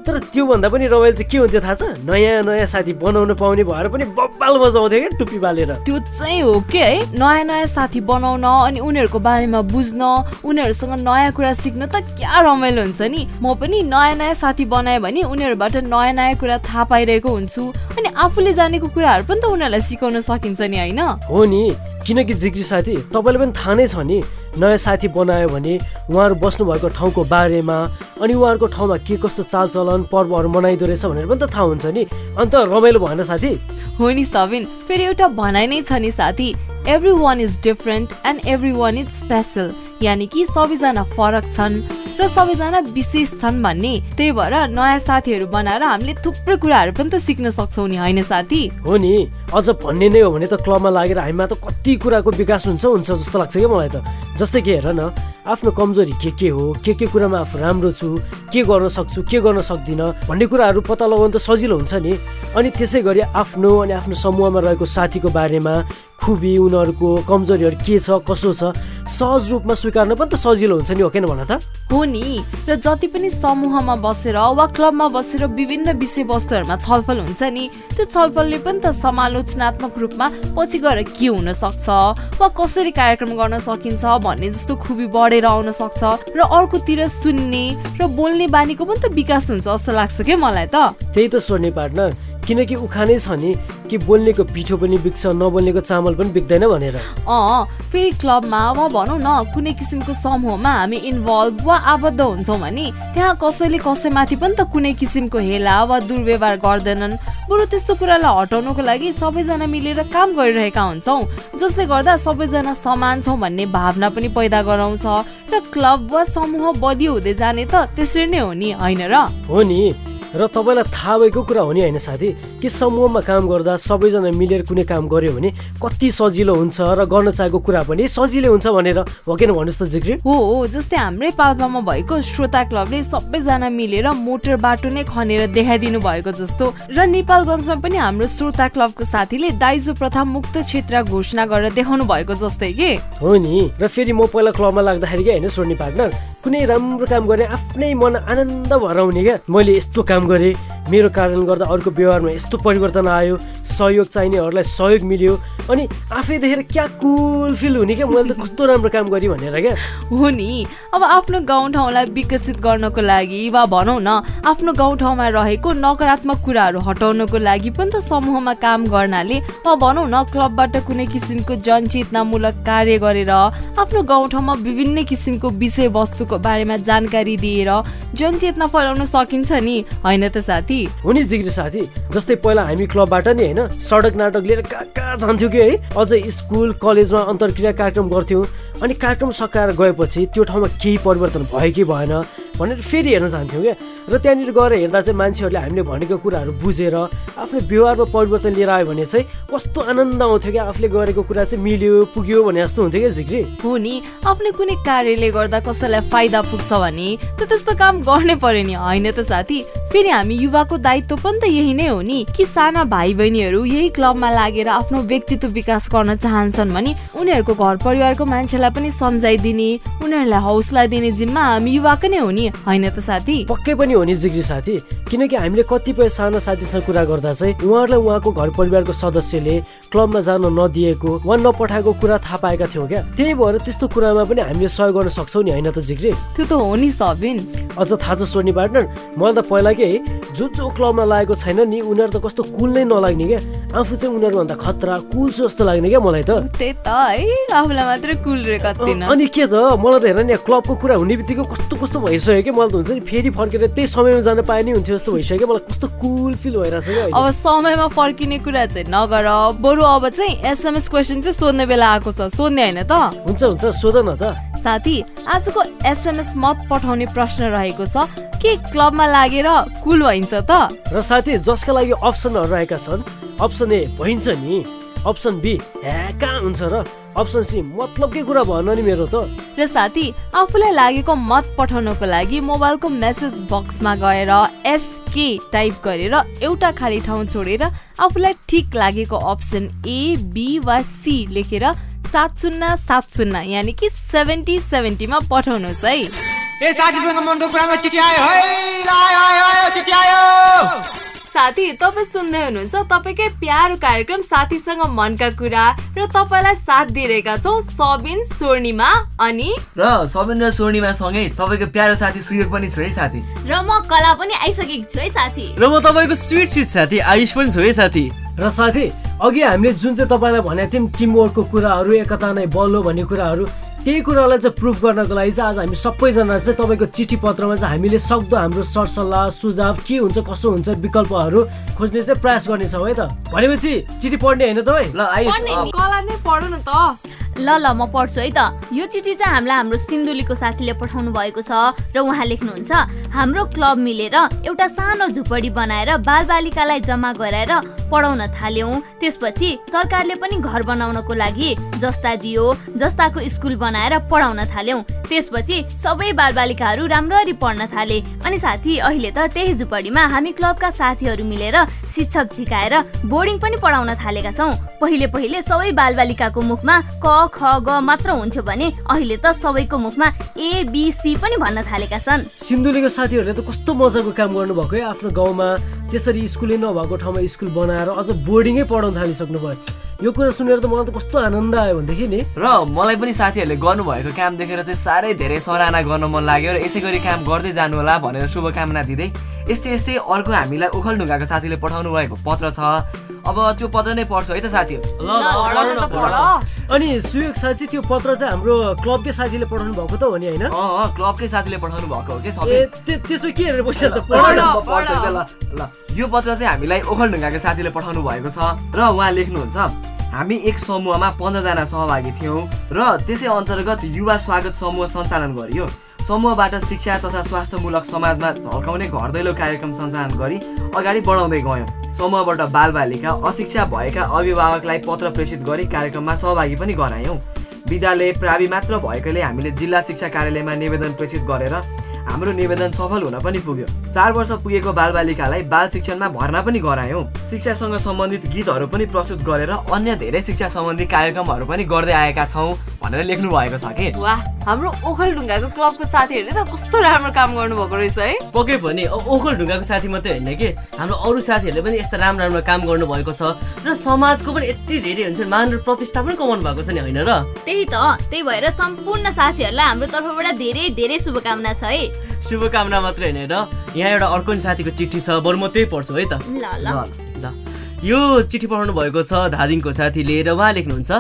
तर त्योभन्दा पनि रमाइलो चाहिँ के हुन्थ्यो थाहा छ? नयाँ नयाँ साथी बनाउन पाउने भएर पनि बब्बाल मजा आउँथ्यो क्या टुप्पी बालेर। त्यो चाहिँ हो के है? नयाँ नयाँ साथी बनाउन अनि उनीहरूको बारेमा बुझ्न उनीहरूसँग नयाँ कुरा सिक्न त क्या रमाइलो हुन्छ नि? म पनि नयाँ नयाँ साथी बनाएँ भने उनीहरूबाट नयाँ नयाँ कुरा थाहा पाइरहेको हुन्छु। अनि आफूले जानेको कुराहरू पनि त उनीहरूलाई सिकाउन सकिन्छ नि होइन? हो नि। किनकि जिग्री साथी तपाईँलाई पनि थाहा नै छ नि नयाँ साथी बनायो भने उहाँहरू बस्नु भएको ठाउँको बारेमा अनि उहाँहरूको ठाउँमा के कस्तो चालचलन पर्वहरू मनाइदो रहेछ भनेर पनि त थाहा हुन्छ नि। अन्त रमाइलो भएन साथी? हो नि सबिन फेरि एउटा भनाइ नै छ नि साथी। Every one is different and every one is special यानि कि सबैजना फरक छन् र सबैजना विशेष छन् भन्ने। त्यही भएर नयाँ साथीहरू बनाएर हामीले थुप्रै कुराहरू पनि त सिक्न सक्छौँ नि होइन साथी? हो नि। अझ भन्ने नै हो भने त क्लबमा लागेर हामीमा त कति कुराको विकास हुन्छ हुन्छ जस्तो लाग्छ क्या मलाई त। जस्तै कि हेर न आफ्नो कमजोरी के के हो के के कुरामा आफू राम्रो छु के गर्न सक्छु के गर्न सक्दिनँ भन्ने कुराहरू पत्ता लगाउनु त सजिलो हुन्छ नि। अनि त्यसै गरी आफ्नो अनि आफ्नो समूहमा रहेको साथीको बारेमा खुबी उनीहरूको कमजोरीहरू के छ कसो छ सहज रूपमा स्वीकार्न पनि त सजिलो हुन्छ नि हो किन भन त? हो नि। र जति पनि समूहमा बसेर वा क्लबमा बसेर विभिन्न विषयवस्तुहरूमा छलफल हुन्छ नि त्यो छलफलले पनि त समालोचनात्मक रूपमा पछि गएर के हुन सक्छ? वा कसरी कार्यक्रम गर्न सकिन्छ भन्ने जस्तो खुबी बढेर आउन सक्छ? र अर्कोतिर सुन्ने र बोल्ने बानीको पनि त विकास हुन्छ जस्तो लाग्छ क्या मलाई त? त्यही त स्वर्णे पार्टनर। किनकि उखानै छ नि कि बोल्नेको पिठो पनि बिग्छ नबोल्नेको चामल पनि बिग्दैन भनेर। अँ फेरि क्लबमा वा भनौँ न कुनै किसिमको समूहमा हामी इन्भल्भ वा आबद्ध हुन्छौँ भने त्यहाँ कसैले कसैमाथि पनि त कुनै किसिमको हेला वा दुर्व्यवहार गर्दैनन्। बरु त्यस्तो कुरालाई हटाउनको लागि सबैजना मिलेर काम गरिरहेका हुन्छौँ जसले गर्दा सबैजना समान छौँ भन्ने भावना पनि पैदा गराउँछ र क्लब वा समूह बलियो हुँदै जाने त त्यसरी नै हो नि होइन र? हो नि। र तपाईँलाई थाहा भएको कुरा हो नि होइन साथी कि समूहमा काम गर्दा सबैजना मिलेर कुनै काम गर्यो भने कति सजिलो हुन्छ र गर्न चाहेको कुरा पनि सजिलै हुन्छ भनेर हो किन भन्नुहोस् त जिग्री। हो हो जस्तै हाम्रै पाल्पामा भएको श्रोता क्लबले सबैजना मिलेर मोटर बाटो नै खनेर देखाइदिनु भएको जस्तो र नेपालगञ्जमा पनि हाम्रो श्रोता क्लबको साथीले दाइजो प्रथा मुक्त क्षेत्र घोषणा गरेर देखाउनु भएको जस्तै के? हो नि र फेरि म पहिला क्लबमा लाग्दाखेरि होइन सोड्ने पार्टनर? कुनै राम्रो काम गर्ने आफ्नै मन आनन्द भएर आउने क्या। मैले यस्तो काम गरेँ। मेरो कारण गर्दा अर्को व्यवहारमा यस्तो परिवर्तन आयो। सहयोग चाहिनेहरूलाई सहयोग मिल्यो। अनि आफै देखेर क्या कुल फिल हुने क्या? मैले त कस्तो राम्रो काम गरेँ भनेर क्या। हो नि। अब आफ्नो गाउँठाउँलाई विकसित गर्नको लागि वा भनौँ न आफ्नो गाउँठाउँमा रहेको नकारात्मक कुराहरू हटाउनको लागि पनि त समूहमा काम गर्नाले वा भनौँ न क्लबबाट कुनै किसिमको जनचेतनामूलक कार्य गरेर आफ्नो गाउँठाउँमा विभिन्न किसिमको विषयवस्तुको बारेमा जानकारी दिएर जनचेतना फैलाउन सकिन्छ नि होइन त साथी? हो नि जिग्री साथी जस्तै पहिला हामी क्लबबाट नि होइन सडक नाटक लिएर कहाँ कहाँ जान्थ्यौँ कि है? अझै स्कुल कलेजमा अन्तर्क्रिया कार्यक्रम गर्थ्यौँ। अनि कार्यक्रम सकाएर गएपछि त्यो ठाउँमा केही परिवर्तन भयो कि भएन? भनेर फेरि हेर्न जान्थ्यौँ क्या। र त्यहाँनिर गएर हेर्दा चाहिँ मान्छेहरूले हामीले भनेको कुराहरू बुझेर आफ्नो व्यवहारमा परिवर्तन लिएर आयो भने चाहिँ कस्तो आनन्द आउँथ्यो क्या। आफूले गरेको कुरा चाहिँ मिल्यो पुग्यो भने जस्तो हुन्थ्यो क्या झिक्री। हो नि आफ्नो कुनै कार्यले गर्दा कसैलाई फाइदा पुग्छ भने त त्यस्तो काम गर्नै पर्यो नि होइन त साथी? फेरि हामी युवाको दायित्व पनि त यही नै हो नि। कि साना भाइ बहिनीहरू यही क्लबमा लागेर आफ्नो व्यक्तित्व विकास गर्न चाहन्छन् भने उनीहरूको घर परिवारको मान्छेलाई पनि सम्झाइदिने उनीहरूलाई हौसला दिने जिम्मा हामी युवाको नै हो नि। होइन त साथी। पक्कै पनि हो नि जिग्री साथी। किनकि हामीले कतिपय साना साथीसँग कुरा गर्दा चाहिँ उहाँहरूलाई उहाँको घर परिवारको सदस्यले क्लबमा जान नदिएको वा नपठाएको कुरा थाहा पाएका थियौँ क्या। त्यही भएर त्यस्तो कुरामा पनि हामीले सहयोग गर्न सक्छौँ नि होइन त जिग्री? त्यो त हो नि सबिन। अझ थाहा छ सोनी पार्टनर मलाई त पहिला के जो जो क्लबमा लागेको छैन नि उनीहरू त कस्तो कुल नै नलाग्ने क्या। आफू चाहिँ उनीहरूभन्दा खतरा कुल छु जस्तो लाग्ने क्या मलाई त। त्यही त है आफूलाई मात्रै कुल रे कति न। अनि के त मलाई त हेर नि क्लबको कुरा हुने बित्तिकै कस्तो कस्तो भइसक्यो। कि? मलाई त हुन्छ नि फेरि फर्केर त्यही समयमा जान पाए नि हुन्थ्यो जस्तो भइसक्यो। मलाई कस्तो कुल फिल भइरहेछ क्या अब समयमा फर्किने कुरा चाहिँ नगर। बरु अब चाहिँ एसएमएस क्वेसन चाहिँ सोध्ने बेला आएको छ। सोध्ने होइन त? हुन्छ हुन्छ। सोध न त। साथी आजको एसएमएस मत पठाउने प्रश्न रहेको छ। के क्लबमा लागेर कुल भइन्छ त? र साथी जसका लागि अप्सनहरू रहेका छन् अप्सन ए भइन्छ नि। अप्सन बी ह्या कहाँ हुन्छ र अप्सन सी मतलबकै कुरा भएन नि मेरो त? र साथी आफूलाई लागेको मत पठाउनको लागि मोबाइलको मेसेज बक्समा गएर एसके टाइप गरेर एउटा खाली ठाउँ छोडेर आफूलाई ठिक लागेको अप्सन ए बी वा सी लेखेर सात शून्य सात शून्य यानि कि सेभेन्टी सेभेन्टीमा पठाउनुहोस् है। ए साथीसँग मनको कुरामा चिठी आयो है। ल, आयो आयो आयो चिठी आयो साथी तपाईँ सुन्दै हुनुहुन्छ तपाईँकै प्यारो कार्यक्रम साथीसँग मनका कुरा र तपाईँलाई साथ दिइरहेका छौँ सबिन स्वर्णिमा अनि र सबिन र स्वर्णिमा सँगै तपाईँको प्यारो साथी सुयोग पनि छु है साथी। र म कला पनि आइसकेको छु है साथी। र म तपाईँको स्विट सिट साथी आयुष पनि छु है साथी। र साथी अघि हामीले जुन चाहिँ तपाईँलाई भनेको थियौँ टिमवर्कको कुराहरू एकता नै बल हो भन्ने कुराहरू त्यही कुरालाई चाहिँ प्रुफ गर्नको लागि चाहिँ आज हामी सबैजना चाहिँ तपाईँको चिठी पत्रमा चाहिँ हामीले सक्दो हाम्रो सरसल्लाह सुझाव के हुन्छ कसो हुन्छ विकल्पहरू खोज्ने चाहिँ प्रयास गर्नेछौँ है त। भनेपछि चिठी पढ्ने होइन तपाईँ? ल ल म पढ्छु है त। यो चिठी चाहिँ हामीलाई हाम्रो सिन्धुलीको साथीले पठाउनु भएको छ र उहाँ लेख्नुहुन्छ हाम्रो क्लब मिलेर एउटा सानो झुपडी बनाएर बालबालिकालाई जम्मा गराएर पढाउन थाल्यौँ। त्यसपछि सरकारले पनि घर बनाउनको लागि जस्ता दियो जस्ताको स्कुल बनाएर पढाउन थाल्यौँ। त्यसपछि सबै बालबालिकाहरू राम्ररी पढ्न थाले। अनि साथी अहिले त त्यही झुपडीमा हामी क्लबका साथीहरू मिलेर शिक्षक सिकाएर बोर्डिङ पनि पढाउन थालेका छौँ। पहिले पहिले सबै बालबालिकाको मुखमा क ख ग मात्र हुन्थ्यो भने अहिले त सबैको मुखमा ए बी सी पनि भन्न थालेका छन्। सिन्धुलीको साथीहरूले त कस्तो मजाको काम गर्नुभएको है आफ्नो गाउँमा त्यसरी स्कुलै नभएको ठाउँमा स्कुल बनाएर अझ बोर्डिङै पढाउन थालिसक्नु भयो यो कुरा सुनेर त मलाई त कस्तो आनन्द आयो भनेदेखि नि। र मलाई पनि साथीहरूले गर्नुभएको काम देखेर चाहिँ साह्रै धेरै सराहना गर्न मन लाग्यो र यसै गरी काम गर्दै जानु होला भनेर शुभकामना दिँदै यस्तै यस्तै अर्को हामीलाई ओखलढुङ्गाको साथीले पठाउनु भएको पत्र छ। अब त्यो पत्र नै पढ्छु है त साथीहरू अनि सुयोग साथी त्यो पत्र चाहिँ हाम्रो क्लबकै साथीले पठाउनु भएको त हो नि होइन? अँ क्लबकै साथीले पठाउनु भएको हो कि सबै? त्यसो के हेरेर ल यो पत्र चाहिँ हामीलाई ओखलढुङ्गाको साथीले पठाउनु भएको छ। र उहाँ लेख्नुहुन्छ हामी एक समूहमा पन्ध्रजना सहभागी थियौँ र त्यसै अन्तर्गत युवा स्वागत समूह सञ्चालन गरियो। समूहबाट शिक्षा तथा स्वास्थ्यमूलक समाजमा झल्काउने घर दैलो कार्यक्रम सञ्चालन गरी अगाडि बढाउँदै गयौँ। समूहबाट बालबालिका अशिक्षा भएका अभिभावकलाई पत्र प्रेषित गरी कार्यक्रममा सहभागी पनि गरायौँ। विद्यालय प्रावि मात्र भएकोले हामीले जिल्ला शिक्षा कार्यालयमा निवेदन प्रेषित गरेर हाम्रो निवेदन सफल हुन पनि पुग्यो। चार वर्ष पुगेको बालबालिकालाई बाल शिक्षणमा भर्ना पनि गरायौँ। शिक्षासँग सम्बन्धित गीतहरू पनि प्रस्तुत गरेर अन्य धेरै शिक्षा सम्बन्धी कार्यक्रमहरू पनि गर्दै आएका छौँ भनेर लेख्नु भएको छ कि? वाह हाम्रो ओखलढुङ्गाको क्लबको साथीहरूले त कस्तो राम्रो काम गर्नुभएको रहेछ है? पक्कै पनि ओखलढुङ्गाको साथी मात्रै होइन कि? हाम्रो अरू साथीहरूले पनि यस्ता राम्रो राम्रो काम गर्नुभएको छ र समाजको पनि यति धेरै हुन्छ मान र प्रतिष्ठा पनि कमाउनु भएको छ नि होइन र? त्यही त त्यही भएर सम्पूर्ण साथीहरूलाई हाम्रो तर्फबाट धेरै धेरै शुभकामना छ है। शुभकामना मात्रै होइन र यहाँ एउटा अर्को नि साथीको चिठी छ बरु म त्यही पढ्छु है त। ल यो चिठी पठाउनु भएको छ धादिङको साथीले र उहाँ लेख्नुहुन्छ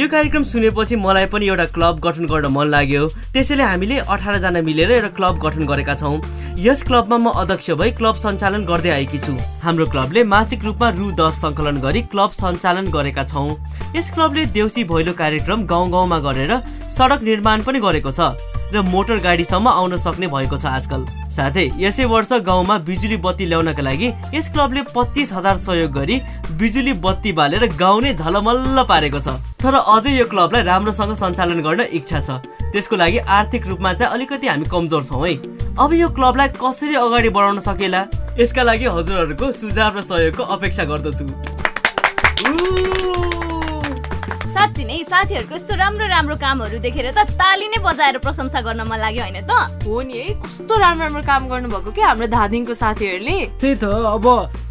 यो कार्यक्रम सुनेपछि मलाई पनि एउटा क्लब गठन गर्न मन लाग्यो। त्यसैले हामीले अठारजना मिलेर एउटा क्लब गठन गरेका छौँ। यस क्लबमा म अध्यक्ष भई क्लब सञ्चालन गर्दै आएकी छु। हाम्रो क्लबले मासिक रूपमा रु दस सङ्कलन गरी क्लब सञ्चालन गरेका छौँ। यस क्लबले देउसी भैलो कार्यक्रम गाउँ गाउँमा गरेर सडक निर्माण पनि गरेको छ। र मोटर गाडीसम्म आउन सक्ने भएको छ आजकल। साथै यसै वर्ष गाउँमा बिजुली बत्ती ल्याउनका लागि यस क्लबले पच्चिस हजार सहयोग गरी बिजुली बत्ती बालेर गाउँ नै झलमल्ल पारेको छ। तर अझै यो क्लबलाई राम्रोसँग सञ्चालन गर्न इच्छा छ। त्यसको लागि आर्थिक रूपमा चाहिँ अलिकति हामी कमजोर छौँ है। अब यो क्लबलाई कसरी अगाडि बढाउन सकेला? यसका लागि हजुरहरूको सुझाव र सहयोगको अपेक्षा गर्दछु। साँच्ची नै साथीहरूको यस्तो राम्रो राम्रो कामहरू देखेर त ताली नै बजाएर प्रशंसा गर्न मन लाग्यो होइन त? हो नि है कस्तो राम्रो राम्रो काम गर्नुभएको कि हाम्रो धादिङको साथीहरूले? त्यही त अब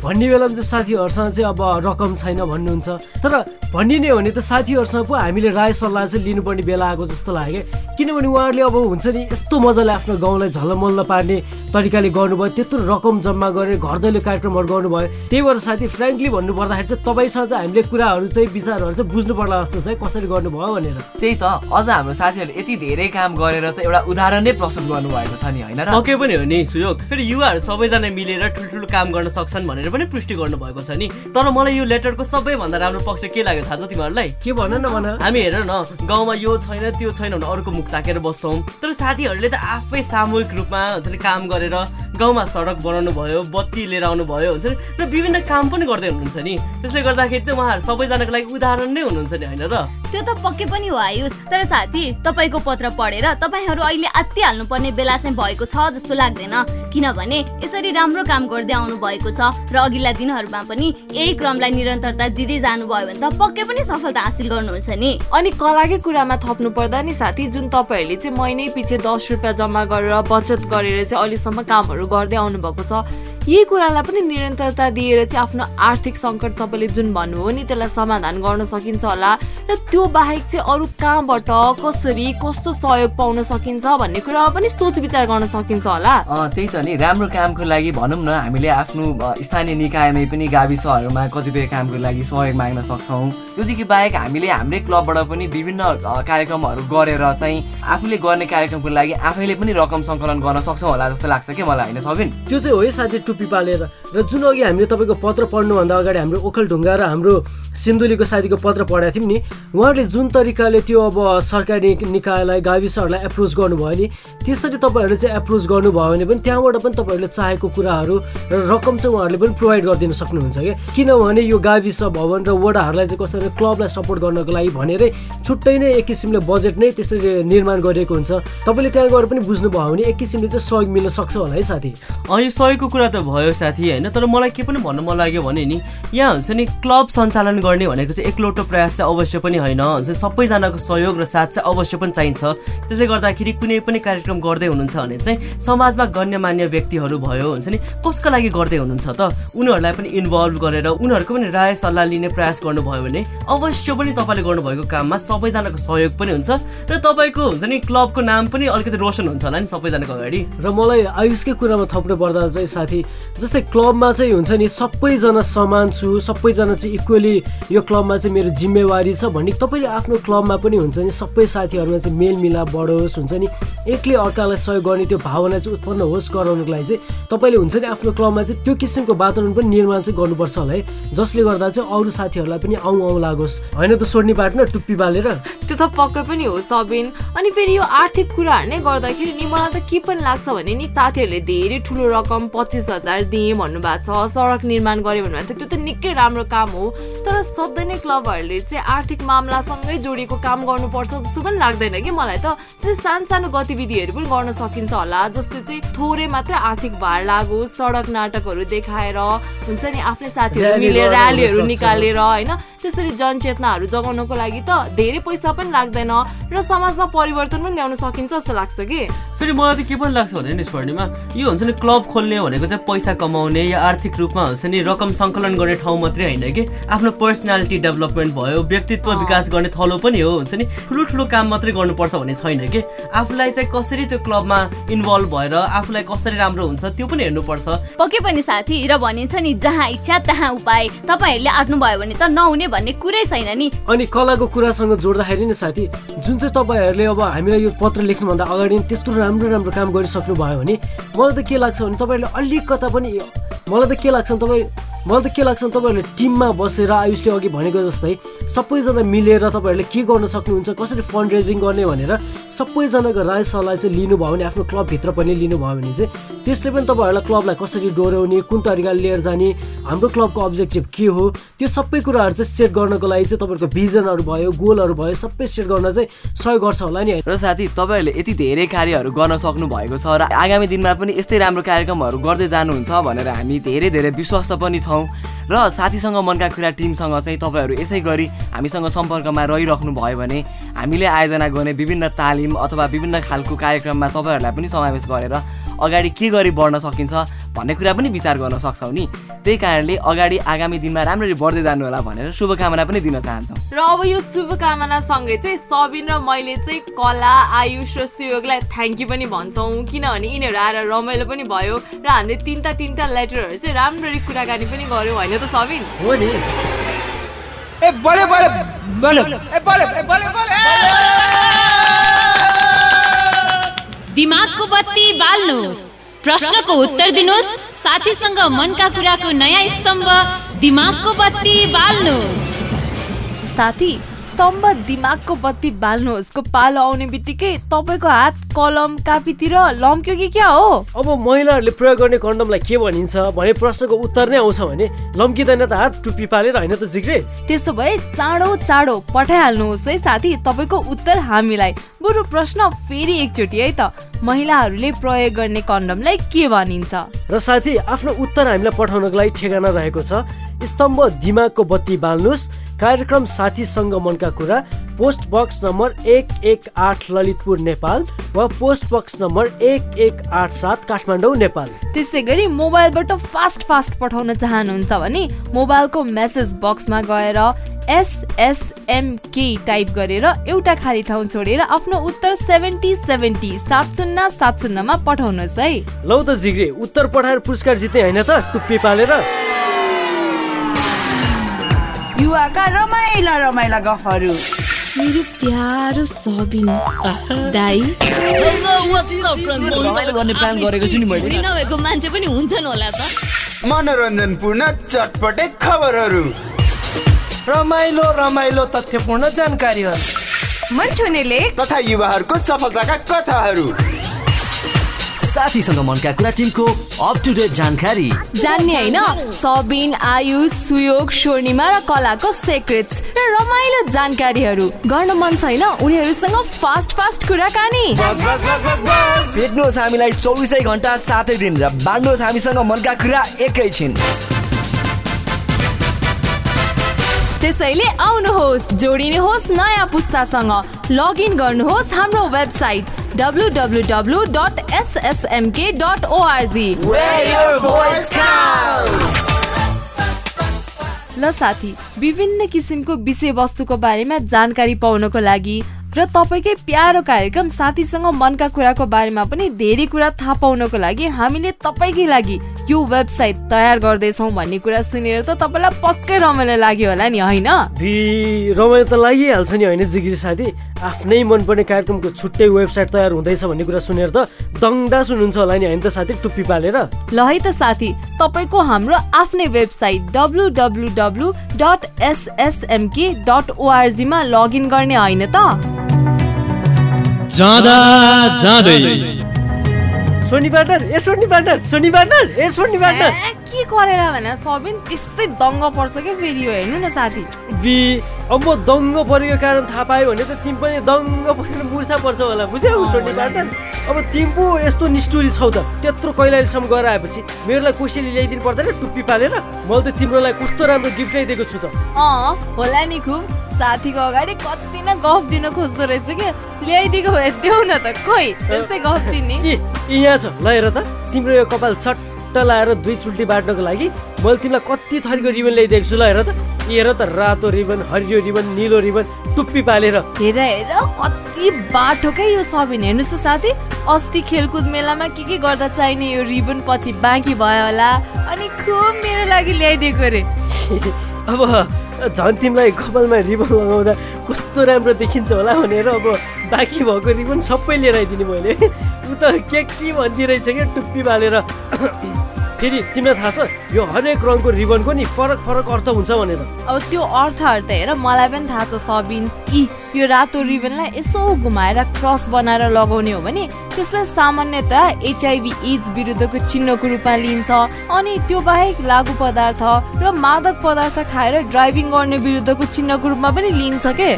भन्ने बेलामा चाहिँ साथीहरूसँग चाहिँ अब रकम छैन भन्नुहुन्छ। तर भनिने हो भने त साथीहरूसँग पो हामीले राय सल्लाह चाहिँ लिनुपर्ने बेला आएको जस्तो लाग्यो किनभने उहाँहरूले अब हुन्छ नि यस्तो मजाले आफ्नो गाउँलाई झलमल्ल पार्ने तरिकाले गर्नुभयो त्यत्रो रकम जम्मा गरेर घर दैलो कार्यक्रमहरू गर्नुभयो। त्यही भएर साथी फ्रेङ्कली भन्नुपर्दाखेरि चाहिँ तपाईँसँग चाहिँ हामीले कुराहरू चाहिँ विचारहरू चाहिँ बुझ्नु पर्ला जस्तो चाहिँ कसरी गर्नुभयो भनेर। त्यही त अझ हाम्रो साथीहरूले यति धेरै काम गरेर चाहिँ एउटा उदाहरण नै प्रस्तुत गर्नुभएको छ नि होइन र? पक्कै पनि हो नि सुयोग। फेरि युवाहरू सबैजना मिलेर ठुल्ठुलो काम गर्न सक्छन् भनेर पनि पुष्टि गर्नुभएको छ नि। तर मलाई यो लेटरको सबैभन्दा राम्रो पक्ष के लाग्यो थाहा छ तिमीहरूलाई? के भन न भन। हामी हेर न गाउँमा यो छैन त्यो छैन भने अर्को मुख ताकेर बस्छौँ। तर साथीहरूले त आफै सामूहिक रूपमा हुन्छ नि काम गरेर गाउँमा सडक बनाउनु भयो बत्ती लिएर आउनु भयो हुन्छ नि। र विभिन्न काम पनि गर्दै हुनुहुन्छ नि। त्यसले गर्दाखेरि त उहाँहरू सबैजनाको लागि उदाहरण नै हुनुहुन्छ नि होइन र? त्यो त पक्कै पनि हो आयुष। तर साथी तपाईँको पत्र पढेर तपाईँहरू अहिले आत्तिहाल्नु पर्ने बेला चाहिँ भएको छ जस्तो लाग्दैन। किनभने यसरी राम्रो काम गर्दै आउनु भएको छ र अघिल्ला दिनहरूमा पनि यही क्रमलाई निरन्तरता दिँदै जानुभयो भने त पक्कै पनि सफलता हासिल गर्नुहुन्छ नि। अनि कलाकै कुरामा थप्नु पर्दा नि साथी जुन तपाईँहरूले चाहिँ महिनै पछि दस रुपियाँ जम्मा गरेर बचत गरेर चाहिँ अहिलेसम्म कामहरू गर्दै आउनु भएको छ यही कुरालाई पनि निरन्तरता दिएर चाहिँ आफ्नो आर्थिक सङ्कट तपाईँले जुन भन्नुभयो नि त्यसलाई समाधान गर्न सकिन्छ होला। र त्यो बाहेक चाहिँ अरू कहाँबाट कसरी कस्तो सहयोग पाउन सकिन्छ भन्ने कुरामा पनि सोच विचार गर्न सकिन्छ होला। त्यही त नि राम्रो कामको लागि भनौँ न हामीले आफ्नो स्थानीय निकायमै पनि गाविसहरूमा कतिपय कामको लागि सहयोग माग्न सक्छौँ। त्योदेखि बाहेक हामीले हाम्रै क्लबबाट पनि विभिन्न कार्यक्रमहरू गरेर चाहिँ आफूले गर्ने कार्यक्रमको लागि आफैले पनि रकम सङ्कलन गर्न सक्छौँ होला जस्तो लाग्छ कि मलाई होइन सबिन? त्यो चाहिँ हो है साथी टुप्पी पालेर। र जुन अघि हामीले तपाईँको पत्र पढ्नुभन्दा अगाडि हाम्रो ओखलढुङ्गा र हाम्रो सिन्धुलीको साथीको पत्र पढाएको थियौँ नि उहाँहरूले जुन तरिकाले त्यो अब सरकारी निकायलाई गाविसहरूलाई एप्रोच गर्नुभयो नि त्यसरी तपाईँहरूले चाहिँ एप्रोच गर्नुभयो भने पनि त्यहाँबाट पनि तपाईँहरूले चाहेको कुराहरू र रकम चाहिँ उहाँहरूले पनि प्रोभाइड गरिदिन सक्नुहुन्छ क्या किनभने यो गाविस भवन र वडाहरूलाई चाहिँ भने क्लबलाई सपोर्ट गर्नको लागि भनेरै छुट्टै नै एक किसिमले बजेट नै त्यसरी निर्माण गरिएको हुन्छ। तपाईँले त्यहाँ गएर पनि बुझ्नुभयो भने एक किसिमले चाहिँ सहयोग मिल्न सक्छ होला है साथी। यो सहयोगको कुरा त भयो साथी होइन? तर मलाई के पनि भन्नु मन लाग्यो भने नि यहाँ हुन्छ नि क्लब सञ्चालन गर्ने भनेको चाहिँ एकलौटो प्रयास चाहिँ अवश्य पनि होइन। सबैजनाको सहयोग र साथ चाहिँ अवश्य पनि चाहिन्छ। त्यसले गर्दाखेरि कुनै पनि कार्यक्रम गर्दै हुनुहुन्छ भने चाहिँ समाजमा गण्यमान्य व्यक्तिहरू भयो हुन्छ नि? कसको लागि गर्दै हुनुहुन्छ त? उनीहरूलाई पनि इन्भल्भ गरेर उनीहरूको पनि राय सल्लाह लिने प्रयास गर्नुभयो भने अवश्य पनि तपाईँले गर्नुभएको काममा सबैजनाको सहयोग पनि हुन्छ। र तपाईँको हुन्छ नि क्लबको नाम पनि अलिकति रोशन हुन्छ होला नि सबैजनाको अगाडि। र मलाई आयुषकै कुरामा थप्नु पर्दा चाहिँ साथी जस्तै क्लबमा चाहिँ हुन्छ नि सबैजना समान छु सबैजना चाहिँ इक्वली यो क्लबमा चाहिँ मेरो जिम्मेवारी छ भन्ने तपाईँले आफ्नो क्लबमा पनि हुन्छ नि सबै साथीहरूमा चाहिँ मेलमिलाप बढोस् हुन्छ नि। एकले अर्कालाई सहयोग गर्ने त्यो भावना चाहिँ उत्पन्न होस् गराउनुको लागि चाहिँ तपाईँले हुन्छ नि आफ्नो क्लबमा चाहिँ त्यो किसिमको वातावरण पनि निर्माण चाहिँ गर्नुपर्छ होला है। जसले गर्दा चाहिँ अरू साथीहरूलाई पनि आउँ आउँ लागोस्। होइन त सोड्ने बाटो टुप्पी बालेर? त्यो त पक्कै पनि हो सबिन। अनि फेरि यो आर्थिक कुराहरू नै गर्दाखेरि नि मलाई त के पनि लाग्छ भने नि साथीहरूले धेरै ठुलो रकम पच्चिस हजार दिएँ भन्नुभएको छ सडक निर्माण गऱ्यो भन्नुभएको छ। त्यो त निकै राम्रो काम हो। तर सधैँ नै क्लबहरूले चाहिँ आर्थिक मामलासँगै जोडिएको काम गर्नुपर्छ जस्तो पनि लाग्दैन कि मलाई त। सानो सानो गतिविधिहरू पनि गर्न सकिन्छ होला जस्तै चाहिँ थोरै मात्रै आर्थिक भार लागोस् सडक नाटकहरू देखाएर हुन्छ नि आफ्नै साथीहरू मिलेर सक्छ। निकालेर होइन त्यसरी जनचेतनाहरू जगाउनको लागि त धेरै पैसा पनि लाग्दैन र समाजमा परिवर्तन पनि ल्याउन सकिन्छ जस्तो लाग्छ कि। फेरि मलाई त के पनि लाग्छ भने नि स्वर्णिमा यो हुन्छ नि क्लब खोल्ने भनेको चाहिँ पैसा कमाउने या आर्थिक रूपमा हुन्छ नि रकम सङ्कलन गर्ने ठाउँ मात्रै होइन कि। आफ्नो पर्सनालिटी डेभलपमेन्ट भयो व्यक्तित्व विकास गर्ने थलो पनि हो हुन्छ नि? ठुलो ठुलो काम मात्रै गर्नुपर्छ भन्ने छैन कि? आफूलाई चाहिँ कसरी त्यो क्लबमा इन्भल्भ भएर आफूलाई कसरी राम्रो हुन्छ त्यो पनि हेर्नुपर्छ। पक्कै पनि साथी र भनिन्छ नि जहाँ इच्छा तहाँ उपाय। तपाईँहरूले आँट्नुभयो भने त नहुने भन्ने कुरै छैन नि। अनि कलाको कुरासँग जोड्दाखेरि नि साथी जुन चाहिँ तपाईँहरूले अब हामीलाई यो पत्र लेख्नुभन्दा अगाडि नै त्यस्तो राम्रो राम्रो काम गरिसक्नु भयो भने मलाई त के लाग्छ भने तपाईँहरूले अलिकता पनि मलाई त के लाग्छ भने तपाईँ मलाई त के लाग्छ तपाईँहरूले टिममा बसेर आयुषले अघि भनेको जस्तै सबैजना मिलेर तपाईँहरूले के गर्न सक्नुहुन्छ कसरी फन्ड रेजिङ गर्ने भनेर सबैजनाको राय सल्लाह चाहिँ लिनुभयो भने आफ्नो क्लबभित्र पनि लिनुभयो भने चाहिँ त्यसले पनि तपाईँहरूलाई क्लबलाई कसरी डोर्याउने कुन तरिकाले लिएर जाने हाम्रो क्लबको अब्जेक्टिभ के हो त्यो सबै कुराहरू चाहिँ सेट गर्नको लागि चाहिँ तपाईँहरूको भिजनहरू भयो गोलहरू भयो सबै सेट गर्न चाहिँ सहयोग गर्छ होला नि र साथी तपाईँहरूले यति धेरै कार्यहरू गर्न सक्नु भएको छ र आगामी दिनमा पनि यस्तै राम्रो कार्यक्रमहरू गर्दै जानुहुन्छ भनेर हामी धेरै धेरै विश्वस्त पनि छौँ। र साथीसँग मनका कुरा टिमसँग चाहिँ तपाईँहरू यसै गरी हामीसँग सम्पर्कमा रहिराख्नु भयो भने हामीले आयोजना गर्ने विभिन्न तालिम अथवा विभिन्न खालको कार्यक्रममा तपाईँहरूलाई पनि समावेश गरेर अगाडि के गरी बढ्न सकिन्छ भन्ने कुरा पनि विचार गर्न सक्छौँ नि। त्यही कारणले अगाडि आगामी दिनमा राम्ररी बढ्दै जानु होला भनेर शुभकामना पनि दिन चाहन्छौँ। र अब यो शुभकामनासँगै चाहिँ सबिन र मैले चाहिँ कला आयुष र सुयोगलाई थ्याङ्क यू पनि भन्छौँ। किनभने यिनीहरू आएर रमाइलो पनि भयो र हामीले तिनवटा तिनवटा लेटरहरू चाहिँ राम्ररी कुराकानी पनि गऱ्यौँ होइन त सबिन? हो नि। ए बले बले बले ए बले ए बले बले दिमागको बत्ती बाल्नुहोस्। प्रश्नको उत्तर दिनुहोस्। साथीसँग मनका कुराको नयाँ स्तम्भ दिमागको बत्ती बाल्नुहोस्। साथी स्तम्भ दिमागको बत्ती बाल्नुहोस्को पालो आउने बित्तिकै तपाईँको हात कलम कापीतिर लम्क्यो कि क्या हो? अब महिलाहरूले प्रयोग गर्ने कन्डमलाई के भनिन्छ भने प्रश्नको उत्तर नै आउँछ भने लम्किँदैन त हात टुप्पी पालेर होइन त जिग्रे? त्यसो भए चाँडो चाँडो पठाइहाल्नुहोस् है साथी तपाईँको उत्तर हामीलाई। बरु प्रश्न फेरि एकचोटि है त महिलाहरूले प्रयोग गर्ने कन्डमलाई के भनिन्छ? र साथी आफ्नो उत्तर हामीलाई पठाउनको लागि ठेगाना रहेको छ। स्तम्भ दिमागको बत्ती बाल्नुहोस् कार्यक्रम साथीसँग मनका कुरा पोस्ट बक्स नम्बर एक एक आठ ललितपुर नेपाल वा पोस्ट बक्स नम्बर एक एक आठ सात काठमाडौँ नेपाल। त्यसै गरी मोबाइलबाट फास्ट फास्ट पठाउन चाहनुहुन्छ भने मोबाइलको मेसेज बक्समा गएर एसएसएमके टाइप गरेर एउटा खाली ठाउँ छोडेर आफ्नो उत्तर सेभेन्टी सेभेन्टी सात शून्य सात शून्यमा पठाउनुहोस् है। लौ त जिग्रे उत्तर पठाएर पुरस्कार जित्ने होइन त? टुप्पी पालेर। युवाका रमाइला रमाइला गफहरू मेरो प्यारो सबिन दाई गर्ने प्लान गरेको छु नि मैले। नभएको मान्छे पनि हुन्छन् होला त। मनोरञ्जनपूर्ण चटपटे खबरहरू। रमाइलो रमाइलो तथ्यपूर्ण जानकारीहरू। मन छुने लेख तथा युवाहरूको सफलताका कथाहरू। साथीसँग मनका कुरा टिमको अप टु डेट जानकारी। जान्ने होइन सबिन आयुष सुयोग स्वर्णिमा र कलाको सेक्रेट्स र रमाइलो जानकारीहरू। गर्न मन छैन उनीहरूसँग फास्ट फास्ट कुराकानी। भेट्नुहोस् हामीलाई चौबिसै घन्टा सातै दिन र बाँड्नुहोस् हामीसँग मनका कुरा एकैछिन त्यसैले आउनुहोस् जोडिनुहोस् नयाँ पुस्तासँग। लगइन गर्नुहोस् हाम्रो वेबसाइट। www.ssmk.org ल साथी विभिन्न किसिमको विषयवस्तुको बारेमा जानकारी पाउनको लागि र तपाईँकै प्यारो कार्यक्रम साथीसँग मनका कुराको बारेमा पनि धेरै कुरा थाहा पाउनको लागि हामीले तपाईँकै लागि यो वेबसाइट तयार गर्दैछौँ भन्ने कुरा सुनेर त तपाईँलाई पक्कै रमाइलो लाग्यो होला नि होइन? रमाइलो त लागिहाल्छ नि होइन जिगिरी साथी? आफ्नै मनपर्ने कार्यक्रमको छुट्टै वेबसाइट तयार हुँदैछ भन्ने कुरा सुनेर त दङ्डा सुन्नुहुन्छ होला नि होइन त साथी टुप्पी पालेर? ल है त साथी तपाईँको हाम्रो आफ्नै website W dot SSMK dot ओआरजीमा login गर्ने होइन त? जाँदा जाँदै। सोनी पार्टनर ए सोनी पार्टनर सोनी पार्टनर ए सोनी पार्टनर के गरेर भने सबिन त्यस्तै दङ्ग पर्छ क्या फेरि यो हेर्नु न साथी बी अब म दङ्ग परेको कारण थाहा पायो भने त तिमी पनि दङ्ग परेर मुर्छा पर्छ होला बुझ्यौ सोनी पार्टनर अब तिमी पो यस्तो निष्ठुरी छौ त त्यत्रो कैलालीसम्म गएर आएपछि मेरो लागि कोसेली ल्याइदिनु पर्दैन टुप्पी पालेर मैले त तिम्रो लागि कस्तो राम्रो गिफ्ट ल्याइदिएको छु त अँ होला नि खुब साथीको अगाडि कति न गफ दिन खोज्दो रहेछ क्या ल्याइदिएको भए देऊ न त खोइ त्यसै गफ दिने। <laughs> यहाँ छ ल हेर त। तिम्रो यो कपाल छट्ट लाएर दुई चुल्टी बाट्नको लागि मैले तिमीलाई कति थरीको रिबन ल्याइदिएको छु ल हेर त। हेर त रातो रिबन हरियो रिबन निलो रिबन टुप्पी पालेर। हेर हेर कति बाटो क्या यो सबिन। हेर्नुहोस् त साथी अस्ति खेलकुद मेलामा के के गर्दा चाहिने यो रिबन पछि बाँकी भयो होला? अनि खुब मेरो लागि ल्याइदिएको रे <laughs> अब झन् तिमीलाई कपालमा रिबन लगाउँदा कस्तो राम्रो देखिन्छ होला भनेर अब बाँकी भएको रिबन सबै लिएर आइदिने मैले। ऊ त के के भनिदिरहेछ क्या टुप्पी बालेर। फेरि तिमीलाई थाहा छ यो हरेक रङको रिबनको नि फरक फरक अर्थ हुन्छ भनेर। अब त्यो अर्थहरू त हेर मलाई पनि थाहा छ सबिन। इ यो रातो रिबनलाई यसो घुमाएर क्रस बनाएर लगाउने हो भने त्यसलाई सामान्यतया एचआइभी एड्स विरुद्धको चिन्हको रूपमा लिन्छ अनि त्यो बाहेक लागु पदार्थ र मादक पदार्थ खाएर ड्राइभिङ गर्ने विरुद्धको चिन्हको रूपमा पनि लिन्छ के?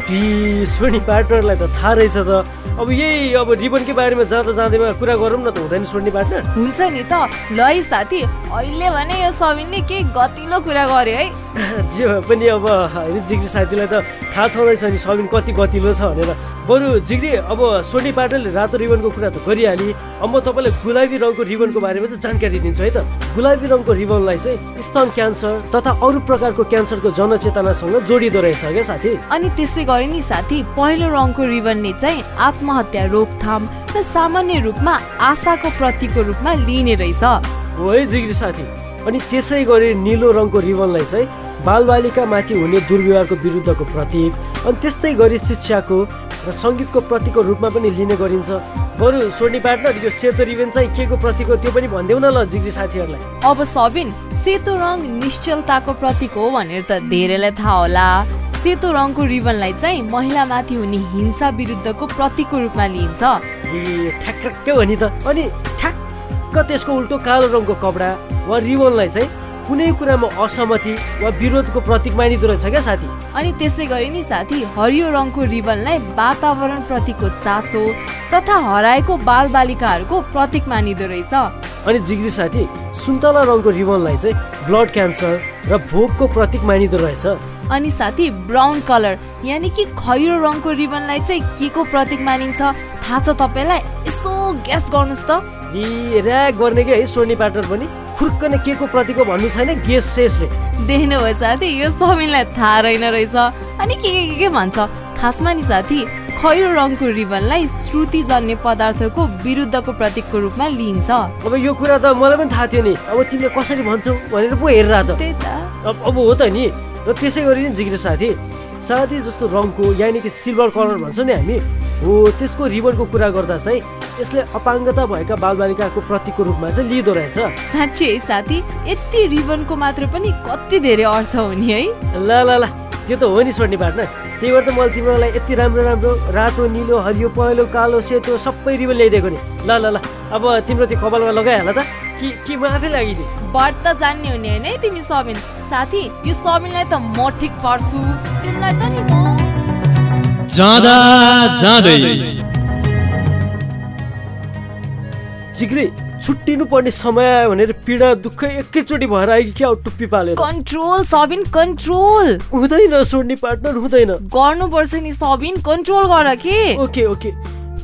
सोनी पार्टनरलाई त थाहा रहेछ त। अब यही अब रिबनकै बारेमा जाँदा जाँदैमा कुरा गरौँ न त हुँदैन सोनी पार्टनर? हुन्छ नि त। ल है साथी अहिले भने यो सबिनले केही गतिलो कुरा गर्यो है? <laughs> जे भए पनि अब होइन जिग्री साथीलाई त थाहा छँदैछ नि सबिन कति गतिलो छ भनेर। बरु जिग्री अब सोनी पाटलले रातो रिबनको कुरा त गरिहाली। अब म तपाईँलाई गुलाबी रङको रिबनको बारेमा चाहिँ जानकारी दिन्छु है त। गुलाबी रङको रिबनलाई चाहिँ स्तन क्यान्सर तथा अरू प्रकारको क्यान्सरको जनचेतनासँग जोडिँदो रहेछ क्या साथी? अनि त्यसै गरी नि साथी पहिलो रङको रिबनले चाहिँ आत्महत्या रोकथाम र सामान्य रूपमा आशाको प्रतीकको रूपमा लिने रहेछ। हो है जिग्री साथी। अनि त्यसै गरी निलो रङको रिबनलाई चाहिँ बालबालिकामाथि हुने दुर्व्यवहारको विरुद्धको प्रतीक अनि त्यस्तै गरी शिक्षाको र सङ्गीतको प्रतीकको रूपमा पनि लिने गरिन्छ। बरु सोनी पार्टनर यो सेतो रिबन चाहिँ के को प्रतीक हो त्यो पनि भनिदेऊ न ल जिग्री साथीहरूलाई। अब सबिन सेतो रङ निश्चलताको प्रतीक हो भनेर त धेरैलाई थाहा होला। सेतो रङको रिबनलाई चाहिँ महिलामाथि हुने हिंसा विरुद्धको प्रतीकको रूपमा लिइन्छ। ठ्याक्कै हो नि त? अनि ठ्याक्क त्यसको उल्टो कालो रङको कपडा वा रिबनलाई चाहिँ कुनै कुरामा असहमति वा विरोधको प्रतीक मानिदो रहेछ क्या साथी? अनि त्यसै गरी नि साथी हरियो रङको रिबनलाई वातावरण प्रतिको चासो तथा हराएको बालबालिकाहरूको प्रतीक मानिदो रहेछ। अनि जिग्री साथी सुन्तला रङको रिबनलाई चाहिँ ब्लड क्यान्सर र भोकको प्रतीक मानिदो रहेछ। अनि साथी ब्राउन कलर यानि कि खैरो रङको रिबनलाई चाहिँ के को प्रतीक मानिन्छ थाहा छ तपाईँलाई? यसो ग्यास गर्नुहोस् त। गर्ने क्या है सोनी पार्टनर पनि? फुर्क नै के को प्रतीक भन्नु छैन गेस शेषले देख्नुभयो साथी यो सबिनलाई थाहा रहेन रहेछ। अनि के के के भन्छ? खासमा नि साथी खैरो रङको रिबनलाई श्रुतिजन्य पदार्थको विरुद्धको प्रतीकको रूपमा लिइन्छ। अब यो कुरा त मलाई पनि थाहा थियो नि। अब तिमीले कसरी भन्छौ भनेर पो हेरेर त्यही त। अब हो त नि। र त्यसै गरी नि जिग्रे साथी साथी जस्तो रङको यानि कि सिल्भर कलर भन्छौँ नि हामी हो त्यसको रिबनको कुरा गर्दा चाहिँ यसले अपाङ्गता भएका बालबालिकाको प्रतीकको रूपमा चाहिँ लिँदो रहेछ। साँच्ची है साथी यति रिबनको मात्र पनि कति धेरै अर्थ हुने है? ल ल ल त्यो त हो नि सोड्ने पार्टनर त्यही भएर त मैले तिमीलाई यति राम्रो राम्रो रातो निलो हरियो पहेँलो कालो सेतो सबै रिबन ल्याइदिएको नि। ल ल ल अब तिम्रो त्यो कपालमा लगाइहाल त। कि कि म आफै लागिदिएँ बट त जान्ने हुने होइन है तिमी सबिन। साथी यो सबिनलाई त म ठिक पर्छु। तिमीलाई त नि म। जाँदा जाँदै। जिग्री छुट्टिनु पर्ने समय आयो भनेर पीडा दुःख एकैचोटि भएर आयो क्या टुप्पी पालेर। कन्ट्रोल सबिन कन्ट्रोल हुँदैन सोड्ने पार्टनर हुँदैन। गर्नुपर्छ नि सबिन कन्ट्रोल गर के। Okay okay.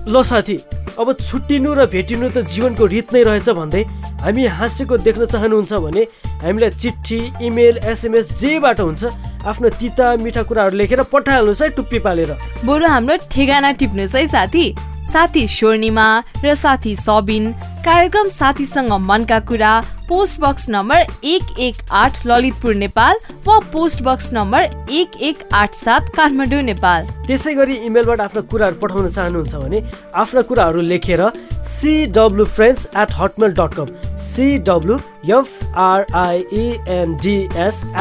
ल साथी अब छुट्टिनु र भेटिनु त जीवनको रित नै रहेछ भन्दै हामी हाँसेको देख्न चाहनुहुन्छ भने हामीलाई चिठी इमेल एसएमएस जेबाट हुन्छ आफ्नो तिता मिठा कुराहरू लेखेर पठाइहाल्नुहोस् है टुप्पी पालेर। बरु हाम्रो ठेगाना टिप्नुहोस् है साथी। साथी स्वर्णिमा र साथी सबिन कार्यक्रम साथीसँग मनका कुरा पोस्ट बक्स नम्बर एक एक आठ ललितपुर नेपाल वा पोस्ट बक्स नम्बर एक एक आठ सात काठमाडौँ नेपाल। त्यसै गरी इमेलबाट आफ्ना कुराहरू पठाउन चाहनुहुन्छ भने आफ्ना कुराहरू लेखेर CW friends at Hotmail dot com सिडब्लु एफआरआइएनडिएस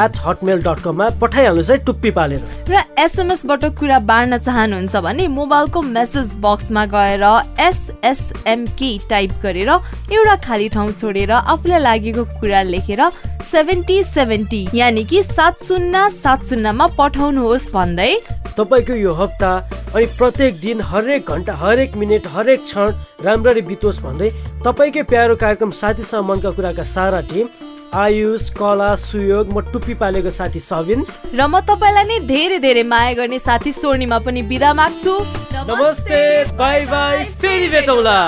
at Hotmail dot कममा पठाइहाल्नुहोस् है टुप्पी पालेर। र एसएमएसबाट कुरा बाँड्न चाहनुहुन्छ भने मोबाइलको मेसेज बक्समा गएर एसएसएमके टाइप गरेर एउटा खाली ठाउँ छोडेर आफूलाई लागेको कुरा लेखेर सेभेन्टी सेभेन्टी यानि कि सात शून्य सात शून्यमा पठाउनुहोस् भन्दै तपाईँको यो हप्ता अनि प्रत्येक दिन हरेक घन्टा हरेक मिनट हरेक क्षण राम्ररी बितोस् भन्दै तपाईँकै प्यारो कार्यक्रम साथीसँग मनका कुराका सारा टिम आयुष कला सुयोग म टुप्पी पालेको साथी सबिन र म तपाईँलाई नै धेरै धेरै माया गर्ने साथी स्वर्णिमा पनि बिदा माग्छु। नमस्ते बाई बाई फेरि भेटौँला।